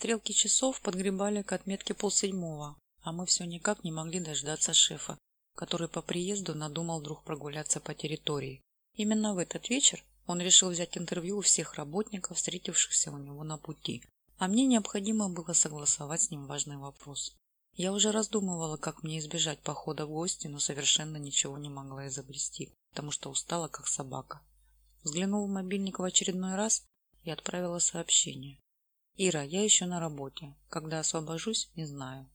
Стрелки часов подгребали к отметке полседьмого, а мы все никак не могли дождаться шефа, который по приезду надумал вдруг прогуляться по территории. Именно в этот вечер он решил взять интервью у всех работников, встретившихся у него на пути, а мне необходимо было согласовать с ним важный вопрос. Я уже раздумывала, как мне избежать похода в гости, но совершенно ничего не могла изобрести, потому что устала, как собака. Взглянув в мобильник в очередной раз и отправила сообщение. «Ира, я еще на работе. Когда освобожусь, не знаю».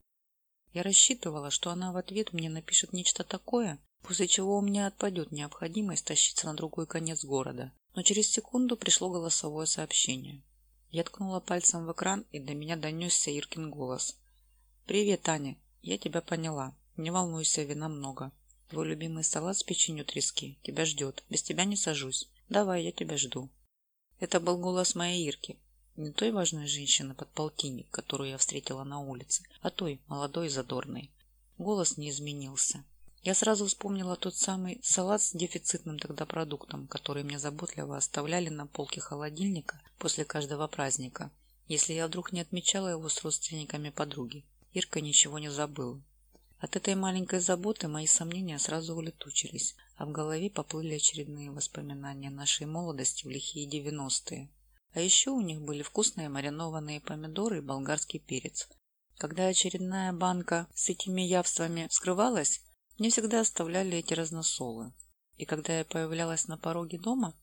Я рассчитывала, что она в ответ мне напишет нечто такое, после чего у меня отпадет необходимость тащиться на другой конец города. Но через секунду пришло голосовое сообщение. Я ткнула пальцем в экран, и до меня донесся Иркин голос. «Привет, Таня. Я тебя поняла. Не волнуйся, вина много. Твой любимый салат с печенью трески. Тебя ждет. Без тебя не сажусь. Давай, я тебя жду». Это был голос моей Ирки. Не той важной женщины под полтинник, которую я встретила на улице, а той, молодой и задорной. Голос не изменился. Я сразу вспомнила тот самый салат с дефицитным тогда продуктом, который мне заботливо оставляли на полке холодильника после каждого праздника, если я вдруг не отмечала его с родственниками подруги. Ирка ничего не забыла. От этой маленькой заботы мои сомнения сразу улетучились, а в голове поплыли очередные воспоминания нашей молодости в лихие девяностые. А еще у них были вкусные маринованные помидоры и болгарский перец. Когда очередная банка с этими явствами вскрывалась, мне всегда оставляли эти разносолы. И когда я появлялась на пороге дома,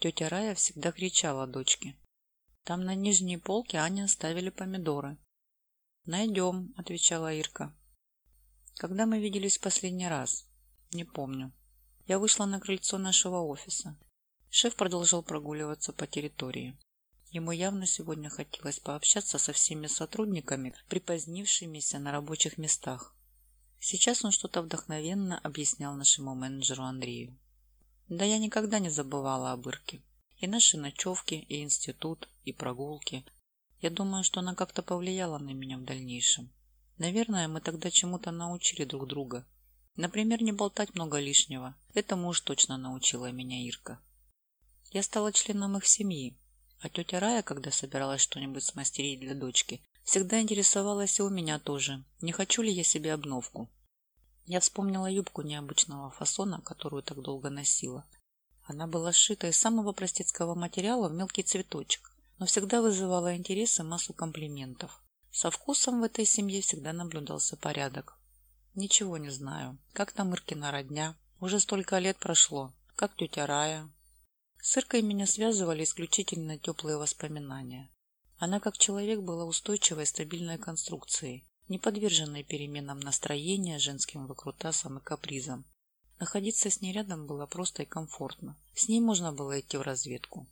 тетя Рая всегда кричала дочке. Там на нижней полке Аня оставили помидоры. «Найдем», — отвечала Ирка. «Когда мы виделись в последний раз?» «Не помню». Я вышла на крыльцо нашего офиса. Шеф продолжал прогуливаться по территории. Ему явно сегодня хотелось пообщаться со всеми сотрудниками, припозднившимися на рабочих местах. Сейчас он что-то вдохновенно объяснял нашему менеджеру Андрею. Да я никогда не забывала об Ирке. И наши ночевки, и институт, и прогулки, я думаю, что она как-то повлияла на меня в дальнейшем. Наверное, мы тогда чему-то научили друг друга. Например, не болтать много лишнего. Этому уж точно научила меня Ирка. Я стала членом их семьи, а тетя Рая, когда собиралась что-нибудь смастерить для дочки, всегда интересовалась и у меня тоже, не хочу ли я себе обновку. Я вспомнила юбку необычного фасона, которую так долго носила. Она была сшита из самого простецкого материала в мелкий цветочек, но всегда вызывала интерес и массу комплиментов. Со вкусом в этой семье всегда наблюдался порядок. Ничего не знаю. Как там Иркина родня? Уже столько лет прошло. Как тетя Рая? С Иркой меня связывали исключительно теплые воспоминания. Она как человек была устойчивой стабильной конструкцией, не подверженной переменам настроения, женским выкрутасам и капризам. Находиться с ней рядом было просто и комфортно. С ней можно было идти в разведку.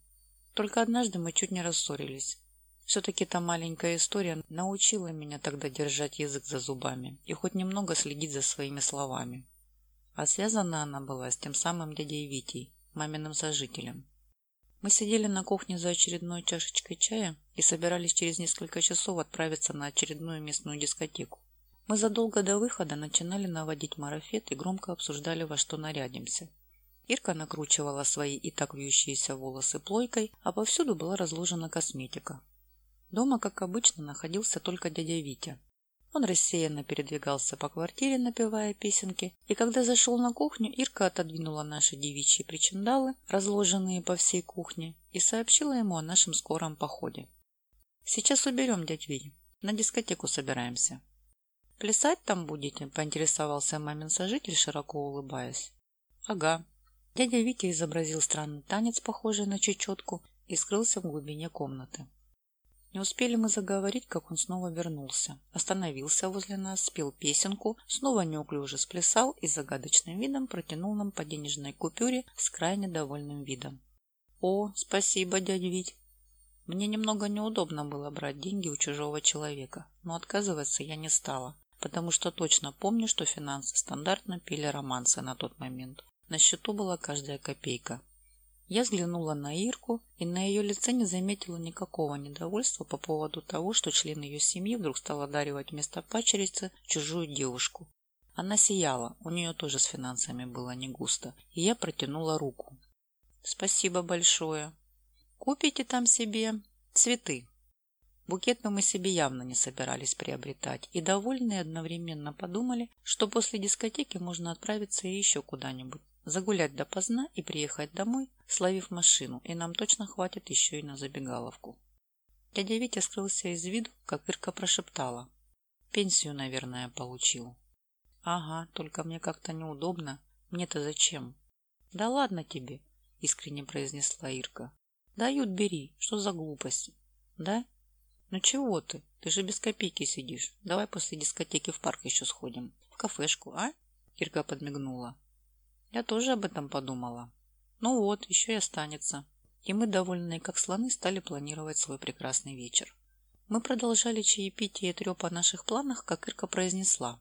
Только однажды мы чуть не рассорились. Все-таки та маленькая история научила меня тогда держать язык за зубами и хоть немного следить за своими словами. А связана она была с тем самым дядей Витей, маминым сожителем. Мы сидели на кухне за очередной чашечкой чая и собирались через несколько часов отправиться на очередную местную дискотеку. Мы задолго до выхода начинали наводить марафет и громко обсуждали, во что нарядимся. Ирка накручивала свои и так вьющиеся волосы плойкой, а повсюду была разложена косметика. Дома, как обычно, находился только дядя Витя. Он рассеянно передвигался по квартире, напевая песенки, и когда зашел на кухню, Ирка отодвинула наши девичьи причиндалы, разложенные по всей кухне, и сообщила ему о нашем скором походе. «Сейчас уберем, дядь Витя. На дискотеку собираемся». «Плясать там будете?» – поинтересовался мамин сожитель, широко улыбаясь. «Ага», Дядя Витя изобразил странный танец, похожий на чечетку, и скрылся в глубине комнаты. Не успели мы заговорить, как он снова вернулся. Остановился возле нас, спел песенку, снова неуклюже сплясал и загадочным видом протянул нам по денежной купюре с крайне довольным видом. «О, спасибо, дядя Вить!» Мне немного неудобно было брать деньги у чужого человека, но отказываться я не стала, потому что точно помню, что финансы стандартно пили романсы на тот момент. На счету была каждая копейка. Я взглянула на Ирку и на ее лице не заметила никакого недовольства по поводу того, что член ее семьи вдруг стал одаривать вместо пачерицы чужую девушку. Она сияла, у нее тоже с финансами было не густо, и я протянула руку. «Спасибо большое. Купите там себе цветы». Букеты мы себе явно не собирались приобретать, и довольные одновременно подумали, что после дискотеки можно отправиться еще куда-нибудь, загулять допоздна и приехать домой, словив машину, и нам точно хватит еще и на забегаловку. Дядя Витя скрылся из виду, как Ирка прошептала. Пенсию, наверное, получил. Ага, только мне как-то неудобно. Мне-то зачем? Да ладно тебе, искренне произнесла Ирка. Дают, бери. Что за глупости? Да? Ну чего ты? Ты же без копейки сидишь. Давай после дискотеки в парк еще сходим. В кафешку, а? Ирка подмигнула. Я тоже об этом подумала. Ну вот, еще и останется. И мы, довольные как слоны, стали планировать свой прекрасный вечер. Мы продолжали чаепитие и треп о наших планах, как Ирка произнесла.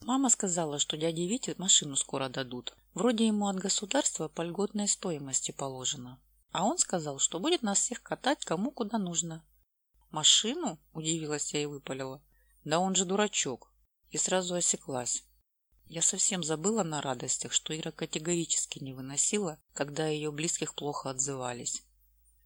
Мама сказала, что дяде Вите машину скоро дадут. Вроде ему от государства по льготной стоимости положено. А он сказал, что будет нас всех катать кому куда нужно. «Машину?» – удивилась я и выпалила. «Да он же дурачок!» И сразу осеклась. Я совсем забыла на радостях, что Ира категорически не выносила, когда ее близких плохо отзывались.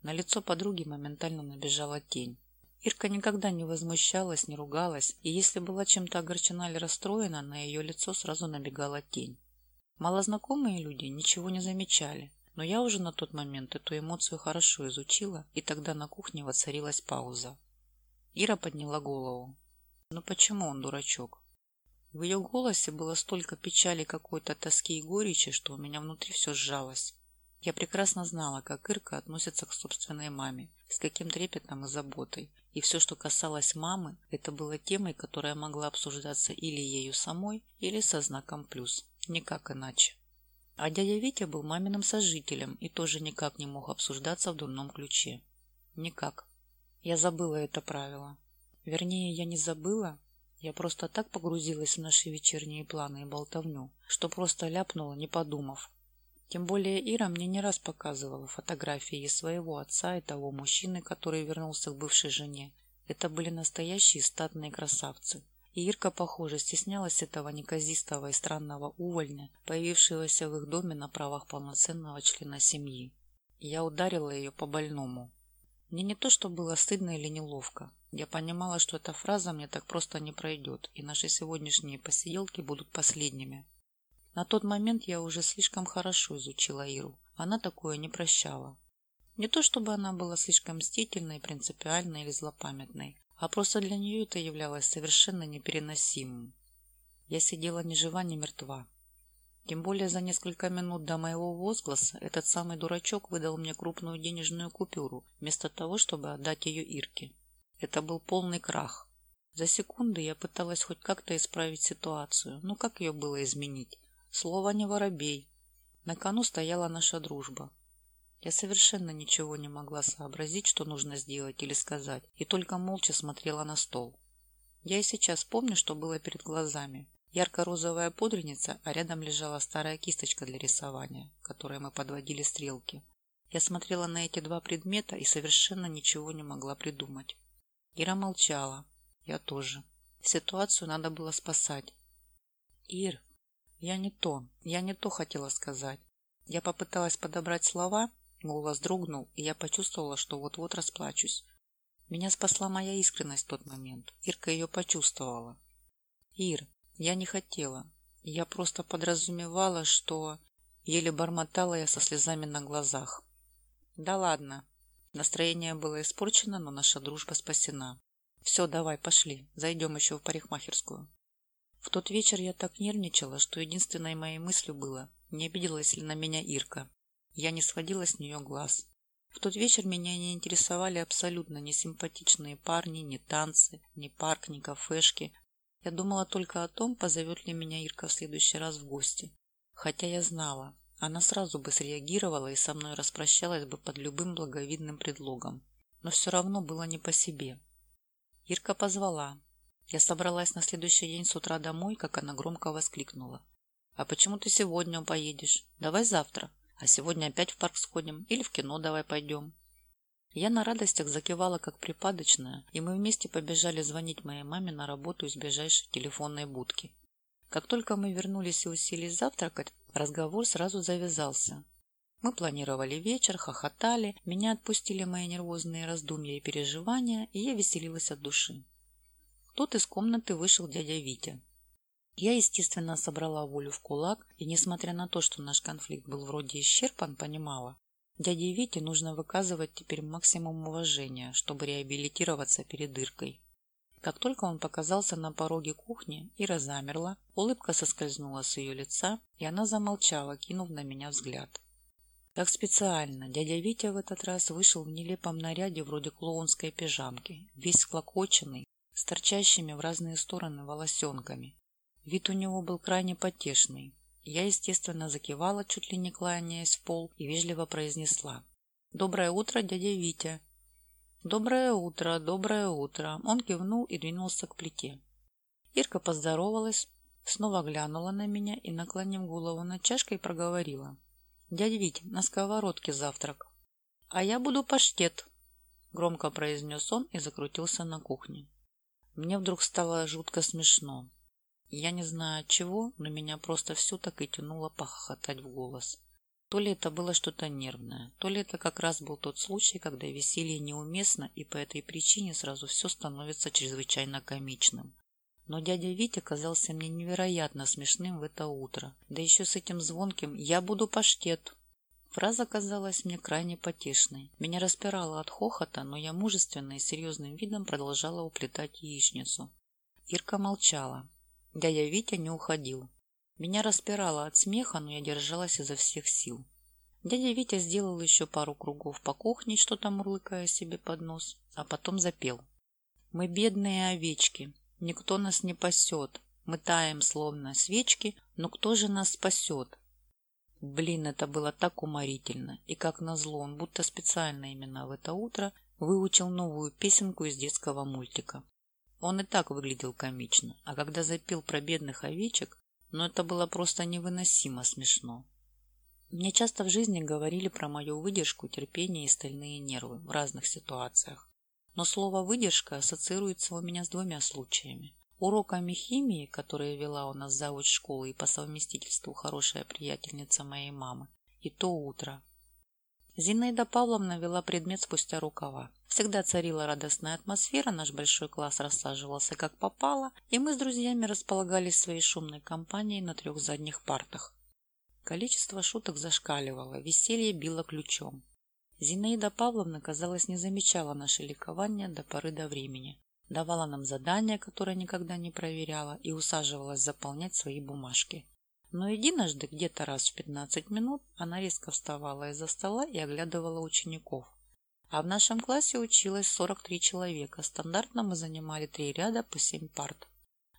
На лицо подруги моментально набежала тень. Ирка никогда не возмущалась, не ругалась, и если была чем-то огорчена или расстроена, на ее лицо сразу набегала тень. Малознакомые люди ничего не замечали, но я уже на тот момент эту эмоцию хорошо изучила, и тогда на кухне воцарилась пауза. Ира подняла голову. Ну почему он дурачок? В ее голосе было столько печали, какой-то тоски и горечи, что у меня внутри все сжалось. Я прекрасно знала, как Ирка относится к собственной маме, с каким трепетом и заботой. И все, что касалось мамы, это было темой, которая могла обсуждаться или ею самой, или со знаком плюс. Никак иначе. А дядя Витя был маминым сожителем и тоже никак не мог обсуждаться в дурном ключе. Никак. Я забыла это правило. Вернее, я не забыла, я просто так погрузилась в наши вечерние планы и болтовню, что просто ляпнула, не подумав. Тем более Ира мне не раз показывала фотографии своего отца и того мужчины, который вернулся к бывшей жене. Это были настоящие статные красавцы. И Ирка, похоже, стеснялась этого неказистого и странного увольня, появившегося в их доме на правах полноценного члена семьи. Я ударила ее по больному. Мне не то, что было стыдно или неловко. Я понимала, что эта фраза мне так просто не пройдет, и наши сегодняшние посиделки будут последними. На тот момент я уже слишком хорошо изучила Иру. Она такое не прощала. Не то, чтобы она была слишком мстительной, принципиальной или злопамятной, а просто для нее это являлось совершенно непереносимым. Я сидела ни жива, ни мертва. Тем более за несколько минут до моего возгласа этот самый дурачок выдал мне крупную денежную купюру, вместо того, чтобы отдать ее Ирке. Это был полный крах. За секунды я пыталась хоть как-то исправить ситуацию. Ну как ее было изменить? Слово не воробей. На кону стояла наша дружба. Я совершенно ничего не могла сообразить, что нужно сделать или сказать, и только молча смотрела на стол. Я и сейчас помню, что было перед глазами. Ярко-розовая пудреница, а рядом лежала старая кисточка для рисования, которой мы подводили стрелки. Я смотрела на эти два предмета и совершенно ничего не могла придумать. Ира молчала. Я тоже. Ситуацию надо было спасать. Ир, я не то, я не то хотела сказать. Я попыталась подобрать слова, Голос дрогнул, и я почувствовала, что вот-вот расплачусь. Меня спасла моя искренность в тот момент. Ирка ее почувствовала. «Ир, я не хотела. Я просто подразумевала, что...» Еле бормотала я со слезами на глазах. «Да ладно». Настроение было испорчено, но наша дружба спасена. «Все, давай, пошли. Зайдем еще в парикмахерскую». В тот вечер я так нервничала, что единственной моей мыслью было, не обиделась ли на меня Ирка. Я не сводила с нее глаз. В тот вечер меня не интересовали абсолютно ни симпатичные парни, ни танцы, ни парк, ни кафешки. Я думала только о том, позовет ли меня Ирка в следующий раз в гости. Хотя я знала, она сразу бы среагировала и со мной распрощалась бы под любым благовидным предлогом. Но все равно было не по себе. Ирка позвала. Я собралась на следующий день с утра домой, как она громко воскликнула. «А почему ты сегодня поедешь? Давай завтра. А сегодня опять в парк сходим или в кино давай пойдем. Я на радостях закивала как припадочная, и мы вместе побежали звонить моей маме на работу из ближайшей телефонной будки. Как только мы вернулись и уселись завтракать, разговор сразу завязался. Мы планировали вечер, хохотали, меня отпустили мои нервозные раздумья и переживания, и я веселилась от души. Тут из комнаты вышел дядя Витя. Я, естественно, собрала волю в кулак, и, несмотря на то, что наш конфликт был вроде исчерпан, понимала, дяде Вите нужно выказывать теперь максимум уважения, чтобы реабилитироваться перед Иркой. Как только он показался на пороге кухни, Ира замерла, улыбка соскользнула с ее лица, и она замолчала, кинув на меня взгляд. Как специально, дядя Витя в этот раз вышел в нелепом наряде вроде клоунской пижамки, весь склокоченный, с торчащими в разные стороны волосенками. Вид у него был крайне потешный. Я, естественно, закивала, чуть ли не кланяясь в пол, и вежливо произнесла. «Доброе утро, дядя Витя!» «Доброе утро, доброе утро!» Он кивнул и двинулся к плите. Ирка поздоровалась, снова глянула на меня и, наклонив голову над чашкой, проговорила. «Дядя Вить, на сковородке завтрак». «А я буду паштет», — громко произнес он и закрутился на кухне. Мне вдруг стало жутко смешно. Я не знаю от чего, но меня просто все так и тянуло похохотать в голос. То ли это было что-то нервное, то ли это как раз был тот случай, когда веселье неуместно, и по этой причине сразу все становится чрезвычайно комичным. Но дядя Витя казался мне невероятно смешным в это утро. Да еще с этим звонким «Я буду паштет». Фраза казалась мне крайне потешной. Меня распирало от хохота, но я мужественно и серьезным видом продолжала уплетать яичницу. Ирка молчала. Дядя Витя не уходил. Меня распирало от смеха, но я держалась изо всех сил. Дядя Витя сделал еще пару кругов по кухне, что-то мурлыкая себе под нос, а потом запел. «Мы бедные овечки, Никто нас не пасет. Мы таем, словно свечки, но кто же нас спасет? Блин, это было так уморительно. И как назло, он будто специально именно в это утро выучил новую песенку из детского мультика. Он и так выглядел комично, а когда запел про бедных овечек, ну это было просто невыносимо смешно. Мне часто в жизни говорили про мою выдержку, терпение и стальные нервы в разных ситуациях. Но слово «выдержка» ассоциируется у меня с двумя случаями. Уроками химии, которые вела у нас завуч школы и по совместительству хорошая приятельница моей мамы, и то утро. Зинаида Павловна вела предмет спустя рукава. Всегда царила радостная атмосфера, наш большой класс рассаживался как попало, и мы с друзьями располагались своей шумной компанией на трех задних партах. Количество шуток зашкаливало, веселье било ключом. Зинаида Павловна, казалось, не замечала наше ликование до поры до времени. Давала нам задания, которые никогда не проверяла, и усаживалась заполнять свои бумажки. Но единожды, где-то раз в пятнадцать минут, она резко вставала из-за стола и оглядывала учеников. А в нашем классе училось 43 человека. Стандартно мы занимали три ряда по семь парт.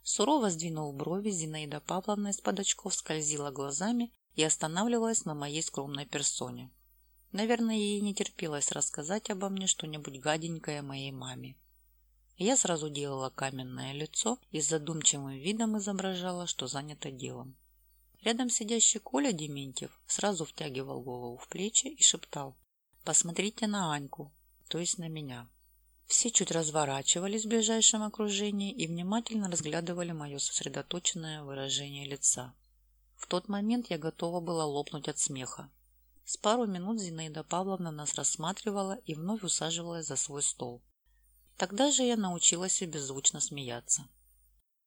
Сурово сдвинув брови, Зинаида Павловна из-под очков скользила глазами и останавливалась на моей скромной персоне. Наверное, ей не терпелось рассказать обо мне что-нибудь гаденькое моей маме. Я сразу делала каменное лицо и с задумчивым видом изображала, что занята делом. Рядом сидящий Коля Дементьев сразу втягивал голову в плечи и шептал «Посмотрите на Аньку», то есть на меня. Все чуть разворачивались в ближайшем окружении и внимательно разглядывали мое сосредоточенное выражение лица. В тот момент я готова была лопнуть от смеха. С пару минут Зинаида Павловна нас рассматривала и вновь усаживалась за свой стол. Тогда же я научилась и беззвучно смеяться.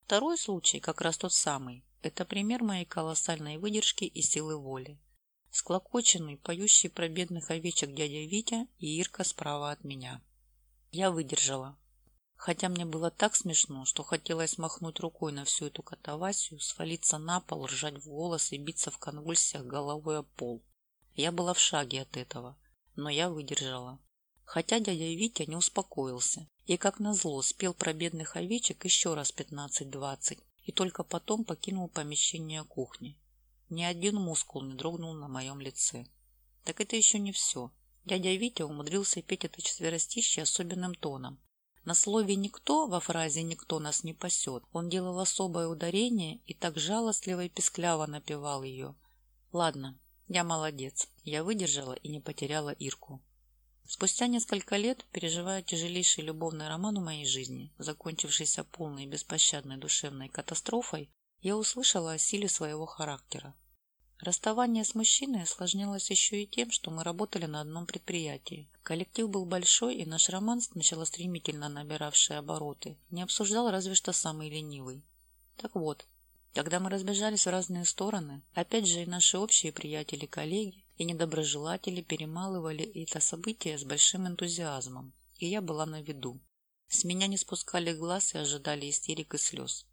Второй случай, как раз тот самый, это пример моей колоссальной выдержки и силы воли. Склокоченный, поющий про бедных овечек дядя Витя и Ирка справа от меня. Я выдержала. Хотя мне было так смешно, что хотелось махнуть рукой на всю эту катавасию, свалиться на пол, ржать в голос и биться в конвульсиях головой о пол. Я была в шаге от этого, но я выдержала. Хотя дядя Витя не успокоился и, как назло, спел про бедных овечек еще раз пятнадцать-двадцать и только потом покинул помещение кухни. Ни один мускул не дрогнул на моем лице. Так это еще не все. Дядя Витя умудрился петь это четверостище особенным тоном. На слове «никто» во фразе «никто нас не пасет» он делал особое ударение и так жалостливо и пескляво напевал ее. Ладно, я молодец. Я выдержала и не потеряла Ирку. Спустя несколько лет, переживая тяжелейший любовный роман в моей жизни, закончившийся полной и беспощадной душевной катастрофой, я услышала о силе своего характера. Расставание с мужчиной осложнялось еще и тем, что мы работали на одном предприятии. Коллектив был большой, и наш роман, сначала стремительно набиравший обороты, не обсуждал разве что самый ленивый. Так вот, когда мы разбежались в разные стороны, опять же и наши общие приятели-коллеги и недоброжелатели перемалывали это событие с большим энтузиазмом, и я была на виду. С меня не спускали глаз и ожидали истерик и слез.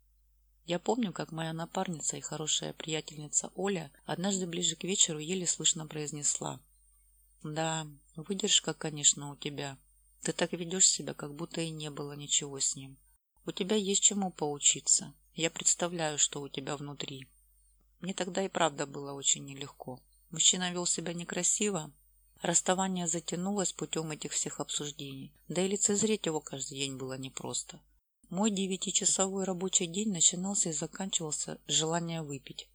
Я помню, как моя напарница и хорошая приятельница Оля однажды ближе к вечеру еле слышно произнесла. «Да, выдержка, конечно, у тебя. Ты так ведешь себя, как будто и не было ничего с ним. У тебя есть чему поучиться. Я представляю, что у тебя внутри». Мне тогда и правда было очень нелегко. Мужчина вел себя некрасиво. Расставание затянулось путем этих всех обсуждений. Да и лицезреть его каждый день было непросто. Мой девятичасовой рабочий день начинался и заканчивался с выпить.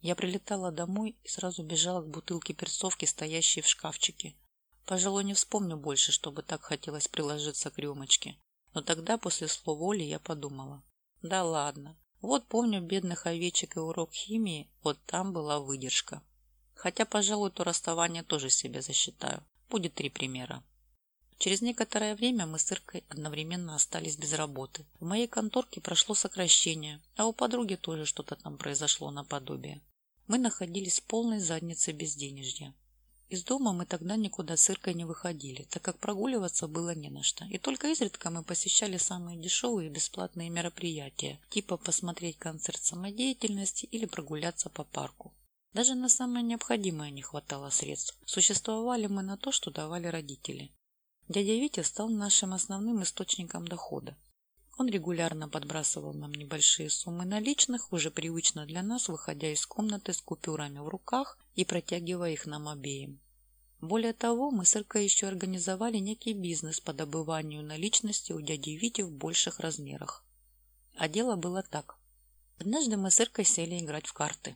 Я прилетала домой и сразу бежала к бутылке перцовки, стоящей в шкафчике. Пожалуй, не вспомню больше, чтобы так хотелось приложиться к рюмочке. Но тогда, после слов Оли, я подумала. Да ладно. Вот помню бедных овечек и урок химии, вот там была выдержка. Хотя, пожалуй, то расставание тоже себе засчитаю. Будет три примера. Через некоторое время мы с Иркой одновременно остались без работы. В моей конторке прошло сокращение, а у подруги тоже что-то там произошло наподобие. Мы находились в полной заднице безденежья. Из дома мы тогда никуда с Иркой не выходили, так как прогуливаться было не на что. И только изредка мы посещали самые дешевые бесплатные мероприятия, типа посмотреть концерт самодеятельности или прогуляться по парку. Даже на самое необходимое не хватало средств. Существовали мы на то, что давали родители. Дядя Витя стал нашим основным источником дохода. Он регулярно подбрасывал нам небольшие суммы наличных, уже привычно для нас, выходя из комнаты с купюрами в руках и протягивая их нам обеим. Более того, мы с Иркой еще организовали некий бизнес по добыванию наличности у дяди Вити в больших размерах. А дело было так. Однажды мы с Иркой сели играть в карты.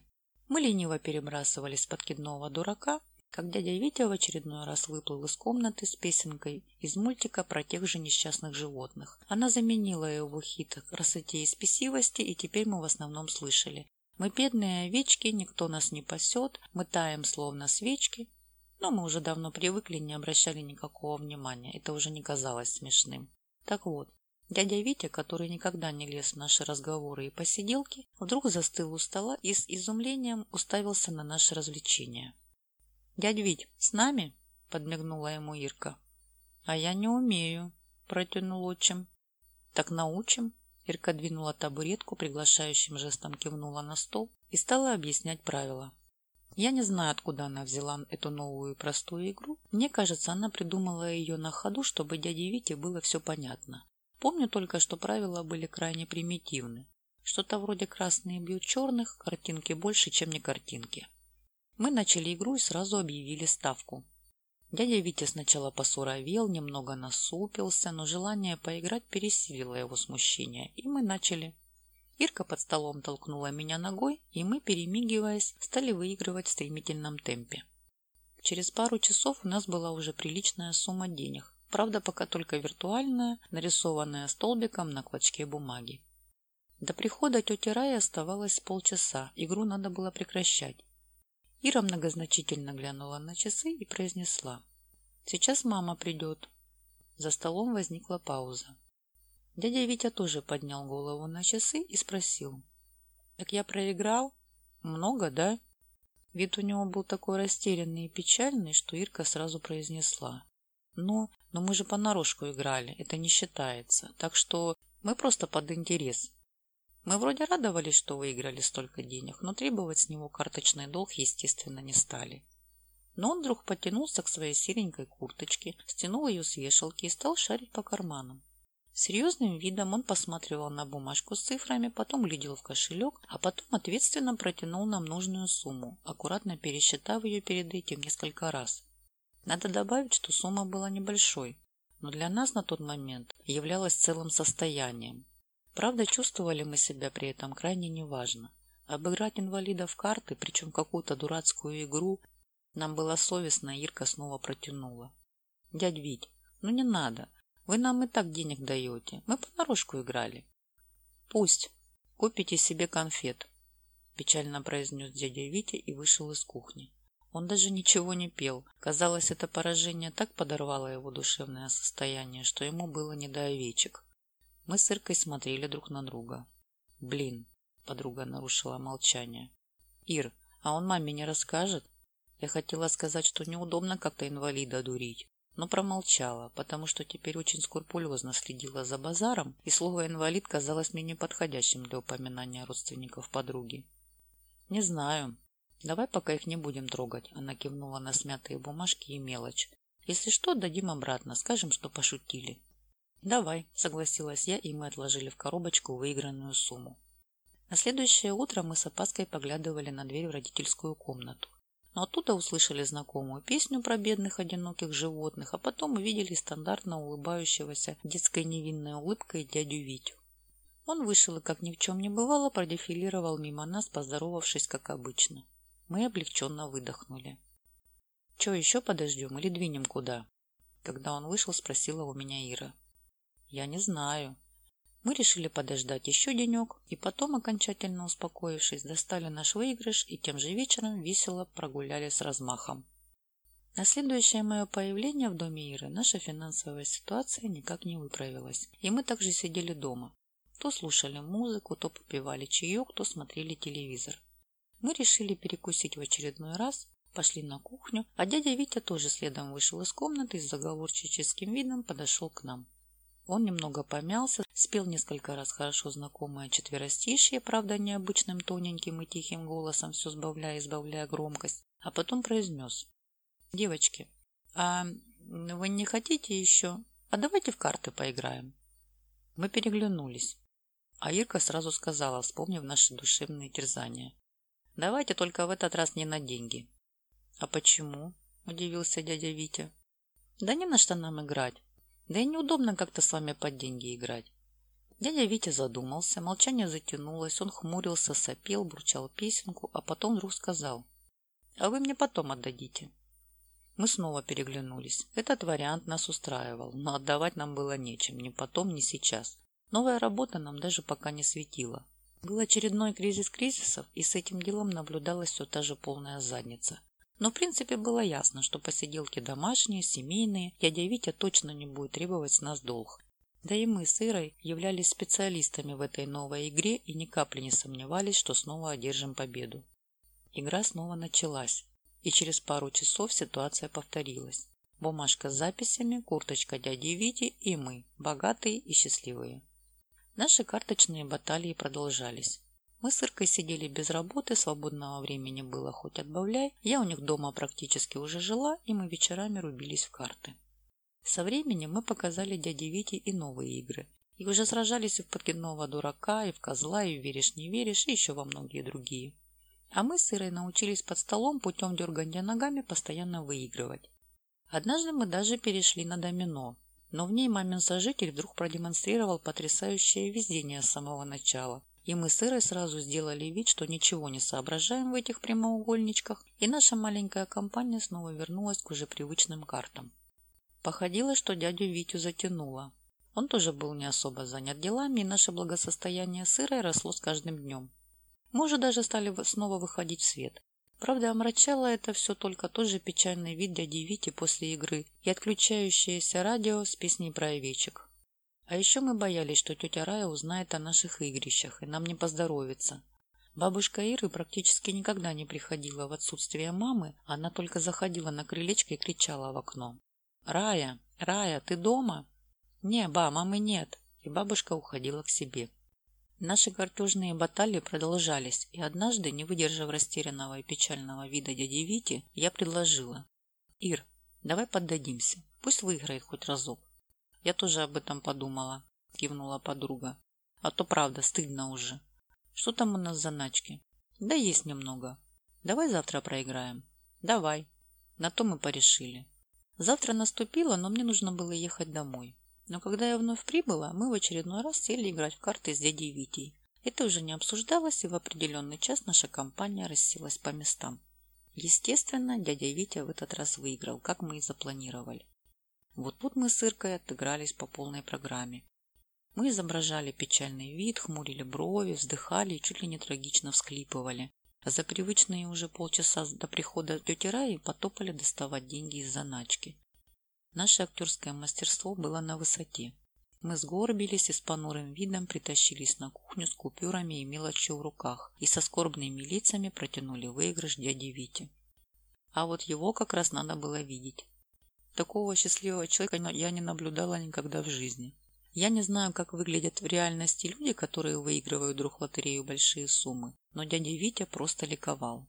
Мы лениво перебрасывались подкидного дурака как дядя Витя в очередной раз выплыл из комнаты с песенкой из мультика про тех же несчастных животных. Она заменила его хит красоте и спесивости, и теперь мы в основном слышали. Мы бедные овечки, никто нас не пасет, мы таем словно свечки. Но мы уже давно привыкли, не обращали никакого внимания, это уже не казалось смешным. Так вот, Дядя Витя, который никогда не лез в наши разговоры и посиделки, вдруг застыл у стола и с изумлением уставился на наши развлечения. «Дядь Вить, с нами?» — подмигнула ему Ирка. «А я не умею», — протянул отчим. «Так научим?» Ирка двинула табуретку, приглашающим жестом кивнула на стол и стала объяснять правила. Я не знаю, откуда она взяла эту новую и простую игру. Мне кажется, она придумала ее на ходу, чтобы дяде Вите было все понятно. Помню только, что правила были крайне примитивны. Что-то вроде красные бьют черных, картинки больше, чем не картинки. Мы начали игру и сразу объявили ставку. Дядя Витя сначала посуровел, немного насупился, но желание поиграть пересилило его смущение, и мы начали. Ирка под столом толкнула меня ногой, и мы, перемигиваясь, стали выигрывать в стремительном темпе. Через пару часов у нас была уже приличная сумма денег, правда пока только виртуальная, нарисованная столбиком на клочке бумаги. До прихода тети Раи оставалось полчаса, игру надо было прекращать. Ира многозначительно глянула на часы и произнесла. «Сейчас мама придет». За столом возникла пауза. Дядя Витя тоже поднял голову на часы и спросил. «Так я проиграл? Много, да?» Вид у него был такой растерянный и печальный, что Ирка сразу произнесла. «Ну, но мы же понарошку играли, это не считается, так что мы просто под интерес. Мы вроде радовались, что выиграли столько денег, но требовать с него карточный долг, естественно, не стали. Но он вдруг потянулся к своей серенькой курточке, стянул ее с вешалки и стал шарить по карманам. Серьезным видом он посматривал на бумажку с цифрами, потом глядел в кошелек, а потом ответственно протянул нам нужную сумму, аккуратно пересчитав ее перед этим несколько раз. Надо добавить, что сумма была небольшой, но для нас на тот момент являлась целым состоянием. Правда, чувствовали мы себя при этом крайне неважно. Обыграть инвалида в карты, причем какую-то дурацкую игру, нам было совестно, Ирка снова протянула. «Дядь Вить, ну не надо. Вы нам и так денег даете. Мы понарошку играли». «Пусть. Купите себе конфет». печально произнес дядя Витя и вышел из кухни. Он даже ничего не пел. Казалось, это поражение так подорвало его душевное состояние, что ему было не до овечек. Мы с Иркой смотрели друг на друга. «Блин», — подруга нарушила молчание. «Ир, а он маме не расскажет?» Я хотела сказать, что неудобно как-то инвалида дурить, но промолчала, потому что теперь очень скрупулезно следила за базаром, и слово «инвалид» казалось мне неподходящим для упоминания родственников подруги. «Не знаю. Давай пока их не будем трогать», — она кивнула на смятые бумажки и мелочь. «Если что, дадим обратно, скажем, что пошутили». «Давай», — согласилась я, и мы отложили в коробочку выигранную сумму. На следующее утро мы с опаской поглядывали на дверь в родительскую комнату. Но оттуда услышали знакомую песню про бедных одиноких животных, а потом увидели стандартно улыбающегося детской невинной улыбкой дядю Витю. Он вышел и, как ни в чем не бывало, продефилировал мимо нас, поздоровавшись, как обычно. Мы облегченно выдохнули. «Че, еще подождем или двинем куда?» Когда он вышел, спросила у меня Ира. «Я не знаю». Мы решили подождать еще денек, и потом, окончательно успокоившись, достали наш выигрыш и тем же вечером весело прогуляли с размахом. На следующее мое появление в доме Иры наша финансовая ситуация никак не выправилась, и мы также сидели дома, то слушали музыку, то попивали чаек, то смотрели телевизор. Мы решили перекусить в очередной раз, пошли на кухню, а дядя Витя тоже следом вышел из комнаты и с заговорчическим видом подошел к нам. Он немного помялся, спел несколько раз хорошо знакомое четверостишье, правда, необычным тоненьким и тихим голосом, все сбавляя и сбавляя громкость, а потом произнес. «Девочки, а вы не хотите еще? А давайте в карты поиграем». Мы переглянулись. А Ирка сразу сказала, вспомнив наши душевные терзания. «Давайте только в этот раз не на деньги». «А почему?» – удивился дядя Витя. «Да не на что нам играть. Да и неудобно как-то с вами под деньги играть». Дядя Витя задумался, молчание затянулось, он хмурился, сопел, бурчал песенку, а потом вдруг сказал. «А вы мне потом отдадите». Мы снова переглянулись. Этот вариант нас устраивал, но отдавать нам было нечем, ни потом, ни сейчас. Новая работа нам даже пока не светила. Был очередной кризис кризисов, и с этим делом наблюдалась все та же полная задница. Но в принципе было ясно, что посиделки домашние, семейные, дядя Витя точно не будет требовать с нас долг. Да и мы с Ирой являлись специалистами в этой новой игре и ни капли не сомневались, что снова одержим победу. Игра снова началась, и через пару часов ситуация повторилась. Бумажка с записями, курточка дяди Вити и мы, богатые и счастливые. Наши карточные баталии продолжались. Мы с Иркой сидели без работы, свободного времени было хоть отбавляй. Я у них дома практически уже жила, и мы вечерами рубились в карты. Со временем мы показали дяде Вите и новые игры. И уже сражались и в подкидного дурака, и в козла, и в веришь не веришь, и еще во многие другие. А мы с Ирой научились под столом путем дергания ногами постоянно выигрывать. Однажды мы даже перешли на домино, но в ней мамин сожитель вдруг продемонстрировал потрясающее везение с самого начала. И мы с Ирой сразу сделали вид, что ничего не соображаем в этих прямоугольничках, и наша маленькая компания снова вернулась к уже привычным картам. Походило, что дядю Витю затянуло. Он тоже был не особо занят делами, и наше благосостояние с Ирой росло с каждым днем. Мы уже даже стали снова выходить в свет. Правда, омрачало это все только тот же печальный вид дяди Вити после игры и отключающееся радио с песней про овечек. А еще мы боялись, что тетя Рая узнает о наших игрищах, и нам не поздоровится. Бабушка Иры практически никогда не приходила в отсутствие мамы, она только заходила на крылечко и кричала в окно. «Рая! Рая, ты дома?» «Не, ба, мамы нет!» И бабушка уходила к себе. Наши картежные баталии продолжались, и однажды, не выдержав растерянного и печального вида дяди Вити, я предложила. «Ир, давай поддадимся. Пусть выиграет хоть разок». «Я тоже об этом подумала», — кивнула подруга. «А то правда, стыдно уже. Что там у нас за начки?» «Да есть немного. Давай завтра проиграем». «Давай». На то мы порешили. Завтра наступило, но мне нужно было ехать домой. Но когда я вновь прибыла, мы в очередной раз сели играть в карты с дядей Витей. Это уже не обсуждалось, и в определенный час наша компания расселась по местам. Естественно, дядя Витя в этот раз выиграл, как мы и запланировали. Вот тут мы с Иркой отыгрались по полной программе. Мы изображали печальный вид, хмурили брови, вздыхали и чуть ли не трагично всклипывали. За привычные уже полчаса до прихода тети Раи потопали доставать деньги из заначки. Наше актерское мастерство было на высоте. Мы сгорбились и с понурым видом притащились на кухню с купюрами и мелочью в руках и со скорбными лицами протянули выигрыш дяде Вите. А вот его как раз надо было видеть. Такого счастливого человека я не наблюдала никогда в жизни. Я не знаю, как выглядят в реальности люди, которые выигрывают вдруг лотерею большие суммы, но дядя Витя просто ликовал.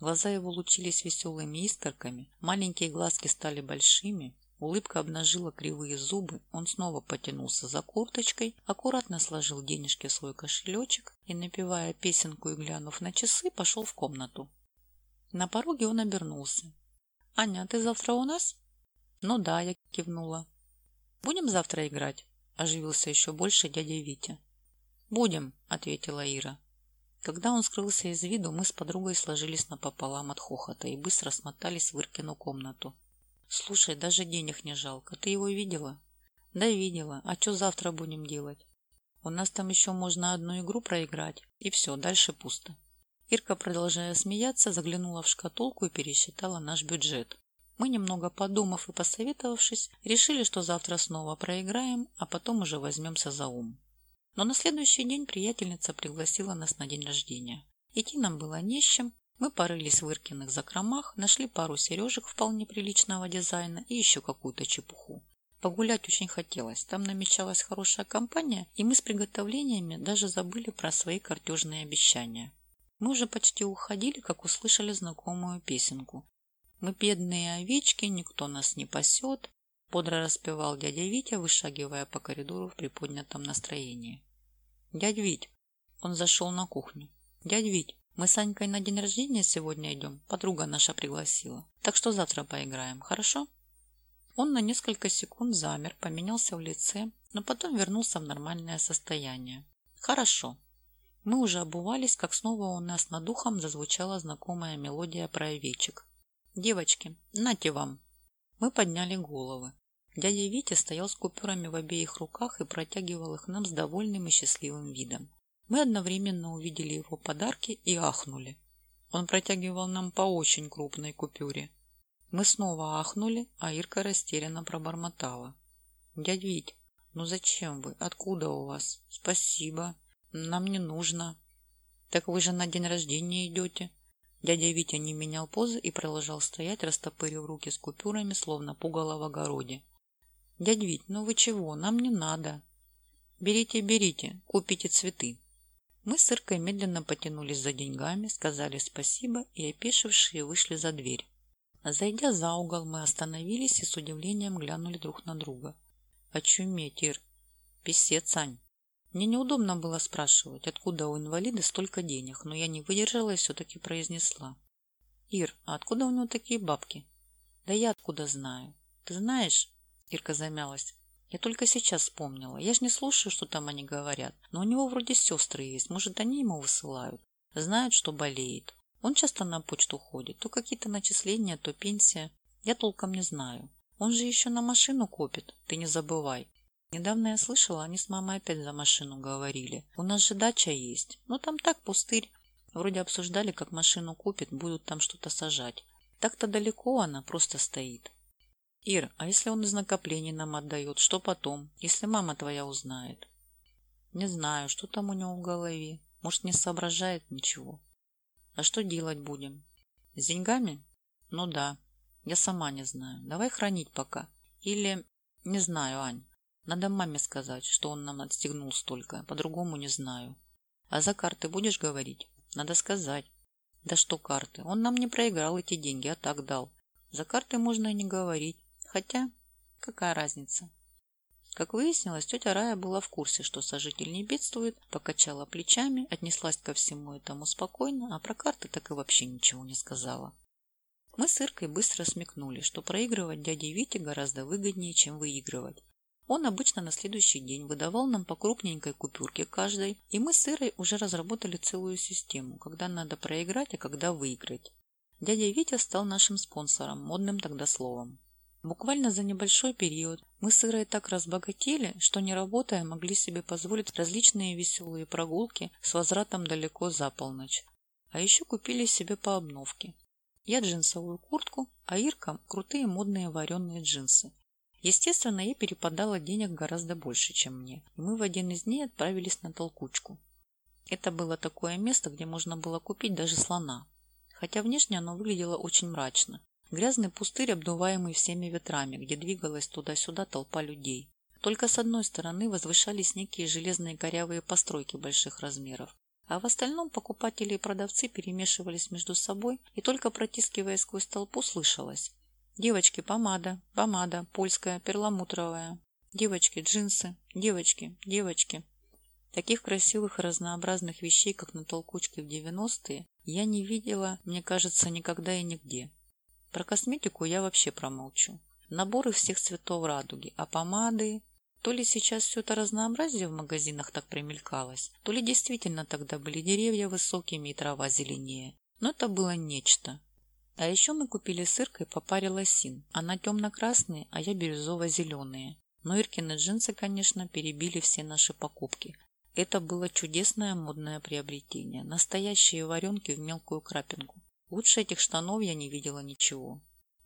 Глаза его лучились веселыми искорками, маленькие глазки стали большими, улыбка обнажила кривые зубы, он снова потянулся за курточкой, аккуратно сложил денежки в свой кошелечек и, напевая песенку и глянув на часы, пошел в комнату. На пороге он обернулся. «Аня, ты завтра у нас?» «Ну да», я кивнула. «Будем завтра играть?» Оживился еще больше дядя Витя. «Будем», — ответила Ира. Когда он скрылся из виду, мы с подругой сложились напополам от хохота и быстро смотались в Иркину комнату. «Слушай, даже денег не жалко. Ты его видела?» «Да, видела. А что завтра будем делать?» «У нас там еще можно одну игру проиграть, и все, дальше пусто». Ирка, продолжая смеяться, заглянула в шкатулку и пересчитала наш бюджет. Мы, немного подумав и посоветовавшись, решили, что завтра снова проиграем, а потом уже возьмемся за ум. Но на следующий день приятельница пригласила нас на день рождения. Идти нам было не с чем. Мы порылись в Иркиных закромах, нашли пару сережек вполне приличного дизайна и еще какую-то чепуху. Погулять очень хотелось, там намечалась хорошая компания, и мы с приготовлениями даже забыли про свои картежные обещания. Мы уже почти уходили, как услышали знакомую песенку. Мы бедные овечки, никто нас не пасет, бодро распевал дядя Витя, вышагивая по коридору в приподнятом настроении. Дядь Вить, он зашел на кухню. Дядь Вить, мы с Анькой на день рождения сегодня идем, подруга наша пригласила. Так что завтра поиграем, хорошо? Он на несколько секунд замер, поменялся в лице, но потом вернулся в нормальное состояние. Хорошо. Мы уже обувались, как снова у нас над духом зазвучала знакомая мелодия про овечек. «Девочки, нате вам!» Мы подняли головы. Дядя Витя стоял с купюрами в обеих руках и протягивал их нам с довольным и счастливым видом. Мы одновременно увидели его подарки и ахнули. Он протягивал нам по очень крупной купюре. Мы снова ахнули, а Ирка растерянно пробормотала. «Дядь Вить, ну зачем вы? Откуда у вас? Спасибо. Нам не нужно». «Так вы же на день рождения идете?» Дядя Витя не менял позы и продолжал стоять, растопырив руки с купюрами, словно пугало в огороде. «Дядь Вить, ну вы чего? Нам не надо». «Берите, берите, купите цветы». Мы с Иркой медленно потянулись за деньгами, сказали спасибо и, опешившие, вышли за дверь. Зайдя за угол, мы остановились и с удивлением глянули друг на друга. «Очуметь, Ир! Песец, Ань!» Мне неудобно было спрашивать, откуда у инвалида столько денег, но я не выдержала и все-таки произнесла. «Ир, а откуда у него такие бабки?» «Да я откуда знаю?» «Ты знаешь?» Ирка замялась. «Я только сейчас вспомнила. Я ж не слушаю, что там они говорят. Но у него вроде сестры есть. Может, они ему высылают. Знают, что болеет. Он часто на почту ходит. То какие-то начисления, то пенсия. Я толком не знаю. Он же еще на машину копит. Ты не забывай. Недавно я слышала, они с мамой опять за машину говорили. У нас же дача есть. Ну, там так, пустырь. Вроде обсуждали, как машину купит, будут там что-то сажать. Так-то далеко она просто стоит. Ир, а если он из накоплений нам отдает, что потом, если мама твоя узнает? Не знаю, что там у него в голове. Может, не соображает ничего. А что делать будем? С деньгами? Ну да. Я сама не знаю. Давай хранить пока. Или... Не знаю, Ань. Надо маме сказать, что он нам отстегнул столько, по-другому не знаю. А за карты будешь говорить? Надо сказать. Да что карты? Он нам не проиграл эти деньги, а так дал. За карты можно и не говорить. Хотя, какая разница? Как выяснилось, тетя Рая была в курсе, что сожитель не бедствует, покачала плечами, отнеслась ко всему этому спокойно, а про карты так и вообще ничего не сказала. Мы с Иркой быстро смекнули, что проигрывать дяде Вите гораздо выгоднее, чем выигрывать. Он обычно на следующий день выдавал нам по крупненькой купюрке каждой, и мы с Ирой уже разработали целую систему, когда надо проиграть, а когда выиграть. Дядя Витя стал нашим спонсором, модным тогда словом. Буквально за небольшой период мы с Ирой так разбогатели, что не работая могли себе позволить различные веселые прогулки с возвратом далеко за полночь. А еще купили себе по обновке. Я джинсовую куртку, а Ирка крутые модные вареные джинсы. Естественно, ей перепадало денег гораздо больше, чем мне, и мы в один из дней отправились на толкучку. Это было такое место, где можно было купить даже слона, хотя внешне оно выглядело очень мрачно. Грязный пустырь, обдуваемый всеми ветрами, где двигалась туда-сюда толпа людей. Только с одной стороны возвышались некие железные корявые постройки больших размеров, а в остальном покупатели и продавцы перемешивались между собой, и только протискивая сквозь толпу слышалось. Девочки, помада, помада, польская, перламутровая. Девочки, джинсы, девочки, девочки. Таких красивых разнообразных вещей, как на толкучке в 90-е, я не видела, мне кажется, никогда и нигде. Про косметику я вообще промолчу. Наборы всех цветов радуги, а помады... То ли сейчас все это разнообразие в магазинах так примелькалось, то ли действительно тогда были деревья высокими и трава зеленее. Но это было нечто. А еще мы купили с Иркой по паре лосин. Она темно-красные, а я бирюзово-зеленые. Но Иркины джинсы, конечно, перебили все наши покупки. Это было чудесное модное приобретение. Настоящие варенки в мелкую крапинку. Лучше этих штанов я не видела ничего.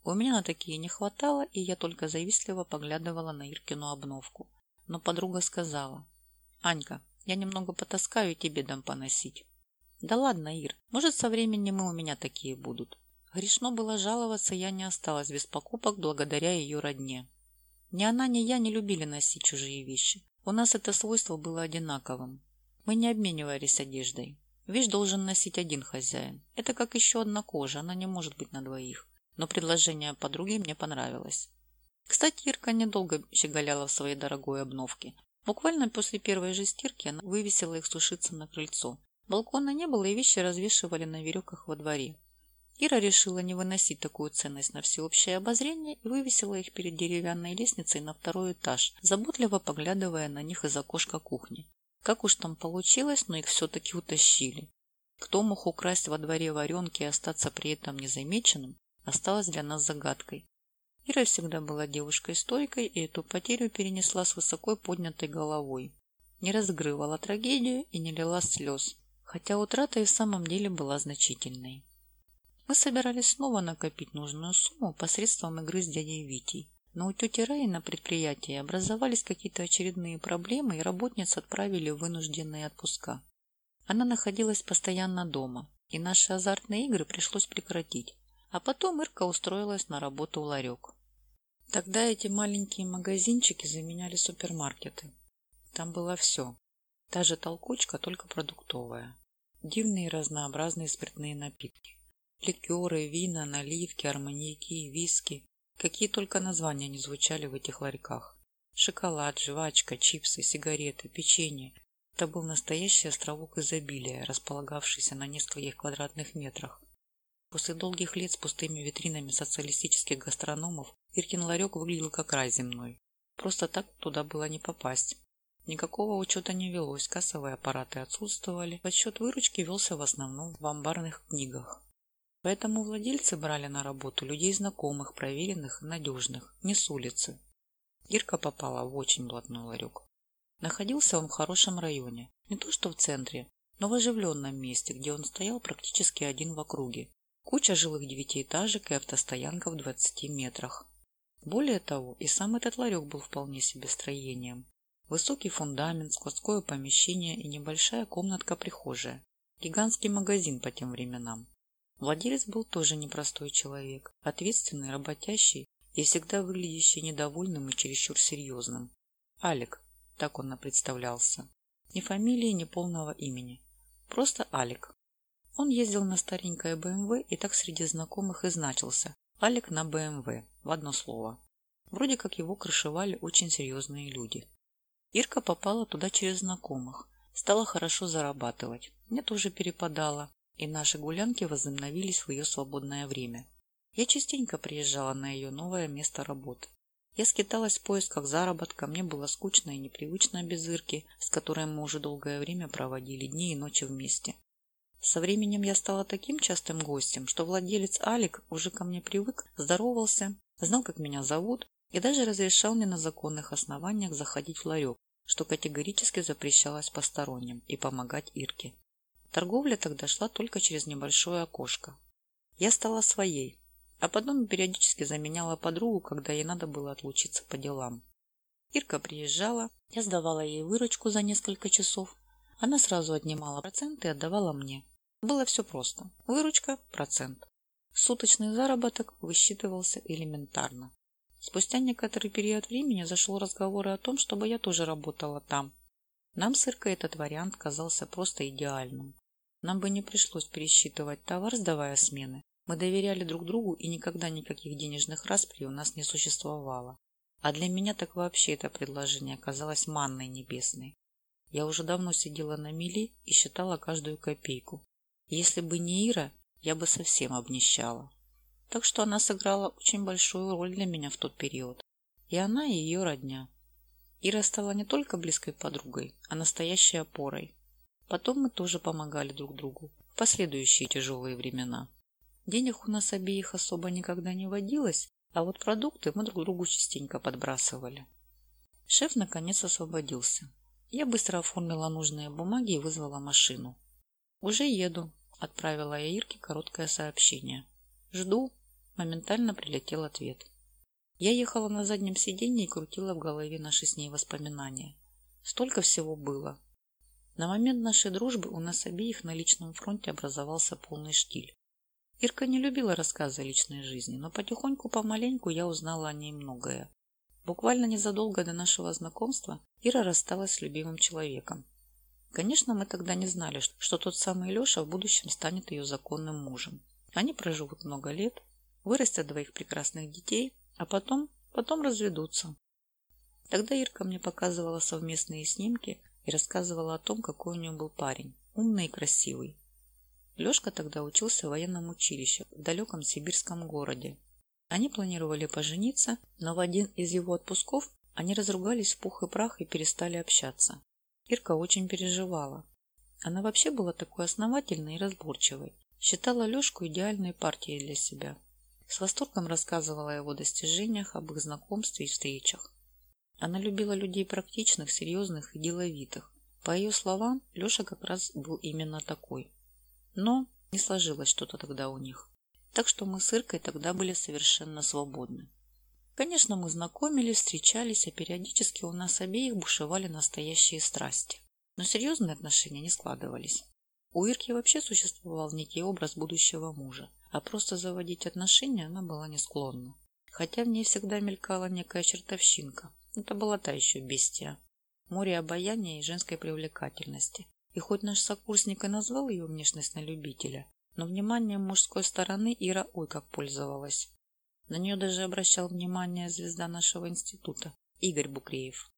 У меня на такие не хватало, и я только завистливо поглядывала на Иркину обновку. Но подруга сказала, «Анька, я немного потаскаю тебе дам поносить». «Да ладно, Ир, может, со временем и у меня такие будут». Грешно было жаловаться, я не осталась без покупок благодаря ее родне. Ни она, ни я не любили носить чужие вещи. У нас это свойство было одинаковым. Мы не обменивались одеждой. Вещь должен носить один хозяин. Это как еще одна кожа, она не может быть на двоих. Но предложение подруги мне понравилось. Кстати, Ирка недолго щеголяла в своей дорогой обновке. Буквально после первой же стирки она вывесила их сушиться на крыльцо. Балкона не было, и вещи развешивали на веревках во дворе. Ира решила не выносить такую ценность на всеобщее обозрение и вывесила их перед деревянной лестницей на второй этаж, заботливо поглядывая на них из окошка кухни. Как уж там получилось, но их все-таки утащили. Кто мог украсть во дворе варенки и остаться при этом незамеченным, осталось для нас загадкой. Ира всегда была девушкой стойкой и эту потерю перенесла с высоко поднятой головой. Не разгрывала трагедию и не лила слез, хотя утрата и в самом деле была значительной. Мы собирались снова накопить нужную сумму посредством игры с дядей Витей, но у тети Раи на предприятии образовались какие-то очередные проблемы, и работниц отправили в вынужденные отпуска. Она находилась постоянно дома, и наши азартные игры пришлось прекратить. А потом Ирка устроилась на работу в ларек. Тогда эти маленькие магазинчики заменяли супермаркеты. Там было все. Та же толкучка, только продуктовая. Дивные разнообразные спиртные напитки. Ликеры, вина, наливки, арманьяки, виски, Какие только названия не звучали в этих ларьках. Шоколад, жвачка, чипсы, сигареты, печенье. Это был настоящий островок изобилия, располагавшийся на нескольких квадратных метрах. После долгих лет с пустыми витринами социалистических гастрономов Иркин ларек выглядел как рай земной. Просто так туда было не попасть. Никакого учета не велось, кассовые аппараты отсутствовали, подсчет выручки велся в основном в амбарных книгах. Поэтому владельцы брали на работу людей знакомых, проверенных, надежных, не с улицы. Ирка попала в очень блатной ларек. Находился он в хорошем районе, не то что в центре, но в оживленном месте, где он стоял практически один в округе. Куча жилых девятиэтажек и автостоянка в двадцати метрах. Более того, и сам этот ларек был вполне себе строением. Высокий фундамент, складское помещение и небольшая комнатка-прихожая. Гигантский магазин по тем временам. Владелец был тоже непростой человек, ответственный, работящий и всегда выглядящий недовольным и чересчур серьезным. Алик, так он представлялся. Ни фамилии, ни полного имени. Просто Алик. Он ездил на старенькое БМВ и так среди знакомых и значился. Алик на БМВ, в одно слово. Вроде как его крышевали очень серьезные люди. Ирка попала туда через знакомых. Стала хорошо зарабатывать. Мне тоже перепадало и наши гулянки возобновились в ее свободное время. Я частенько приезжала на ее новое место работы. Я скиталась в поисках заработка, мне было скучно и непривычно без Ирки, с которой мы уже долгое время проводили дни и ночи вместе. Со временем я стала таким частым гостем, что владелец Алик уже ко мне привык, здоровался знал, как меня зовут, и даже разрешал мне на законных основаниях заходить в ларек, что категорически запрещалось посторонним, и помогать Ирке. Торговля тогда шла только через небольшое окошко. Я стала своей, а потом периодически заменяла подругу, когда ей надо было отлучиться по делам. Ирка приезжала, я сдавала ей выручку за несколько часов. Она сразу отнимала проценты и отдавала мне. Было все просто. Выручка – процент. Суточный заработок высчитывался элементарно. Спустя некоторый период времени зашел разговор о том, чтобы я тоже работала там. Нам с Иркой этот вариант казался просто идеальным. Нам бы не пришлось пересчитывать товар, сдавая смены. Мы доверяли друг другу, и никогда никаких денежных распри у нас не существовало. А для меня так вообще это предложение казалось манной небесной. Я уже давно сидела на мели и считала каждую копейку. Если бы не Ира, я бы совсем обнищала. Так что она сыграла очень большую роль для меня в тот период. И она, и ее родня. Ира стала не только близкой подругой, а настоящей опорой. Потом мы тоже помогали друг другу в последующие тяжелые времена. Денег у нас обеих особо никогда не водилось, а вот продукты мы друг другу частенько подбрасывали. Шеф наконец освободился. Я быстро оформила нужные бумаги и вызвала машину. «Уже еду», — отправила я Ирке короткое сообщение. «Жду», — моментально прилетел ответ. Я ехала на заднем сиденье и крутила в голове наши с ней воспоминания. Столько всего было. На момент нашей дружбы у нас обеих на личном фронте образовался полный штиль. Ирка не любила рассказы о личной жизни, но потихоньку, помаленьку я узнала о ней многое. Буквально незадолго до нашего знакомства Ира рассталась с любимым человеком. Конечно, мы тогда не знали, что тот самый Леша в будущем станет ее законным мужем. Они проживут много лет, вырастят двоих прекрасных детей, а потом, потом разведутся. Тогда Ирка мне показывала совместные снимки и рассказывала о том, какой у нее был парень, умный и красивый. Лешка тогда учился в военном училище в далеком сибирском городе. Они планировали пожениться, но в один из его отпусков они разругались в пух и прах и перестали общаться. Ирка очень переживала. Она вообще была такой основательной и разборчивой. Считала Лешку идеальной партией для себя. С восторгом рассказывала о его достижениях, об их знакомстве и встречах. Она любила людей практичных, серьезных и деловитых. По ее словам, Леша как раз был именно такой. Но не сложилось что-то тогда у них. Так что мы с Иркой тогда были совершенно свободны. Конечно, мы знакомились, встречались, а периодически у нас обеих бушевали настоящие страсти. Но серьезные отношения не складывались. У Ирки вообще существовал некий образ будущего мужа, а просто заводить отношения она была не склонна. Хотя в ней всегда мелькала некая чертовщинка. Это была та еще бестия. Море обаяния и женской привлекательности. И хоть наш сокурсник и назвал ее внешность на любителя, но вниманием мужской стороны Ира ой как пользовалась. На нее даже обращал внимание звезда нашего института Игорь Букреев.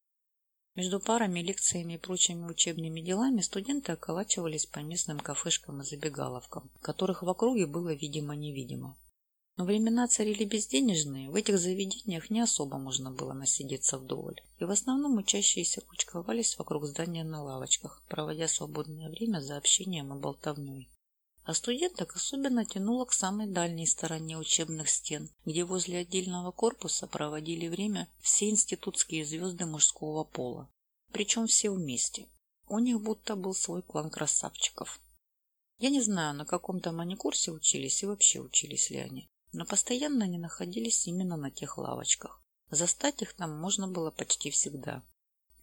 Между парами, лекциями и прочими учебными делами студенты околачивались по местным кафешкам и забегаловкам, которых в округе было видимо-невидимо. Но времена царили безденежные, в этих заведениях не особо можно было насидеться вдоволь, и в основном учащиеся кучковались вокруг здания на лавочках, проводя свободное время за общением и болтовней. А студенток особенно тянуло к самой дальней стороне учебных стен, где возле отдельного корпуса проводили время все институтские звезды мужского пола. Причем все вместе. У них будто был свой клан красавчиков. Я не знаю, на каком там они курсе учились и вообще учились ли они но постоянно они находились именно на тех лавочках. Застать их там можно было почти всегда.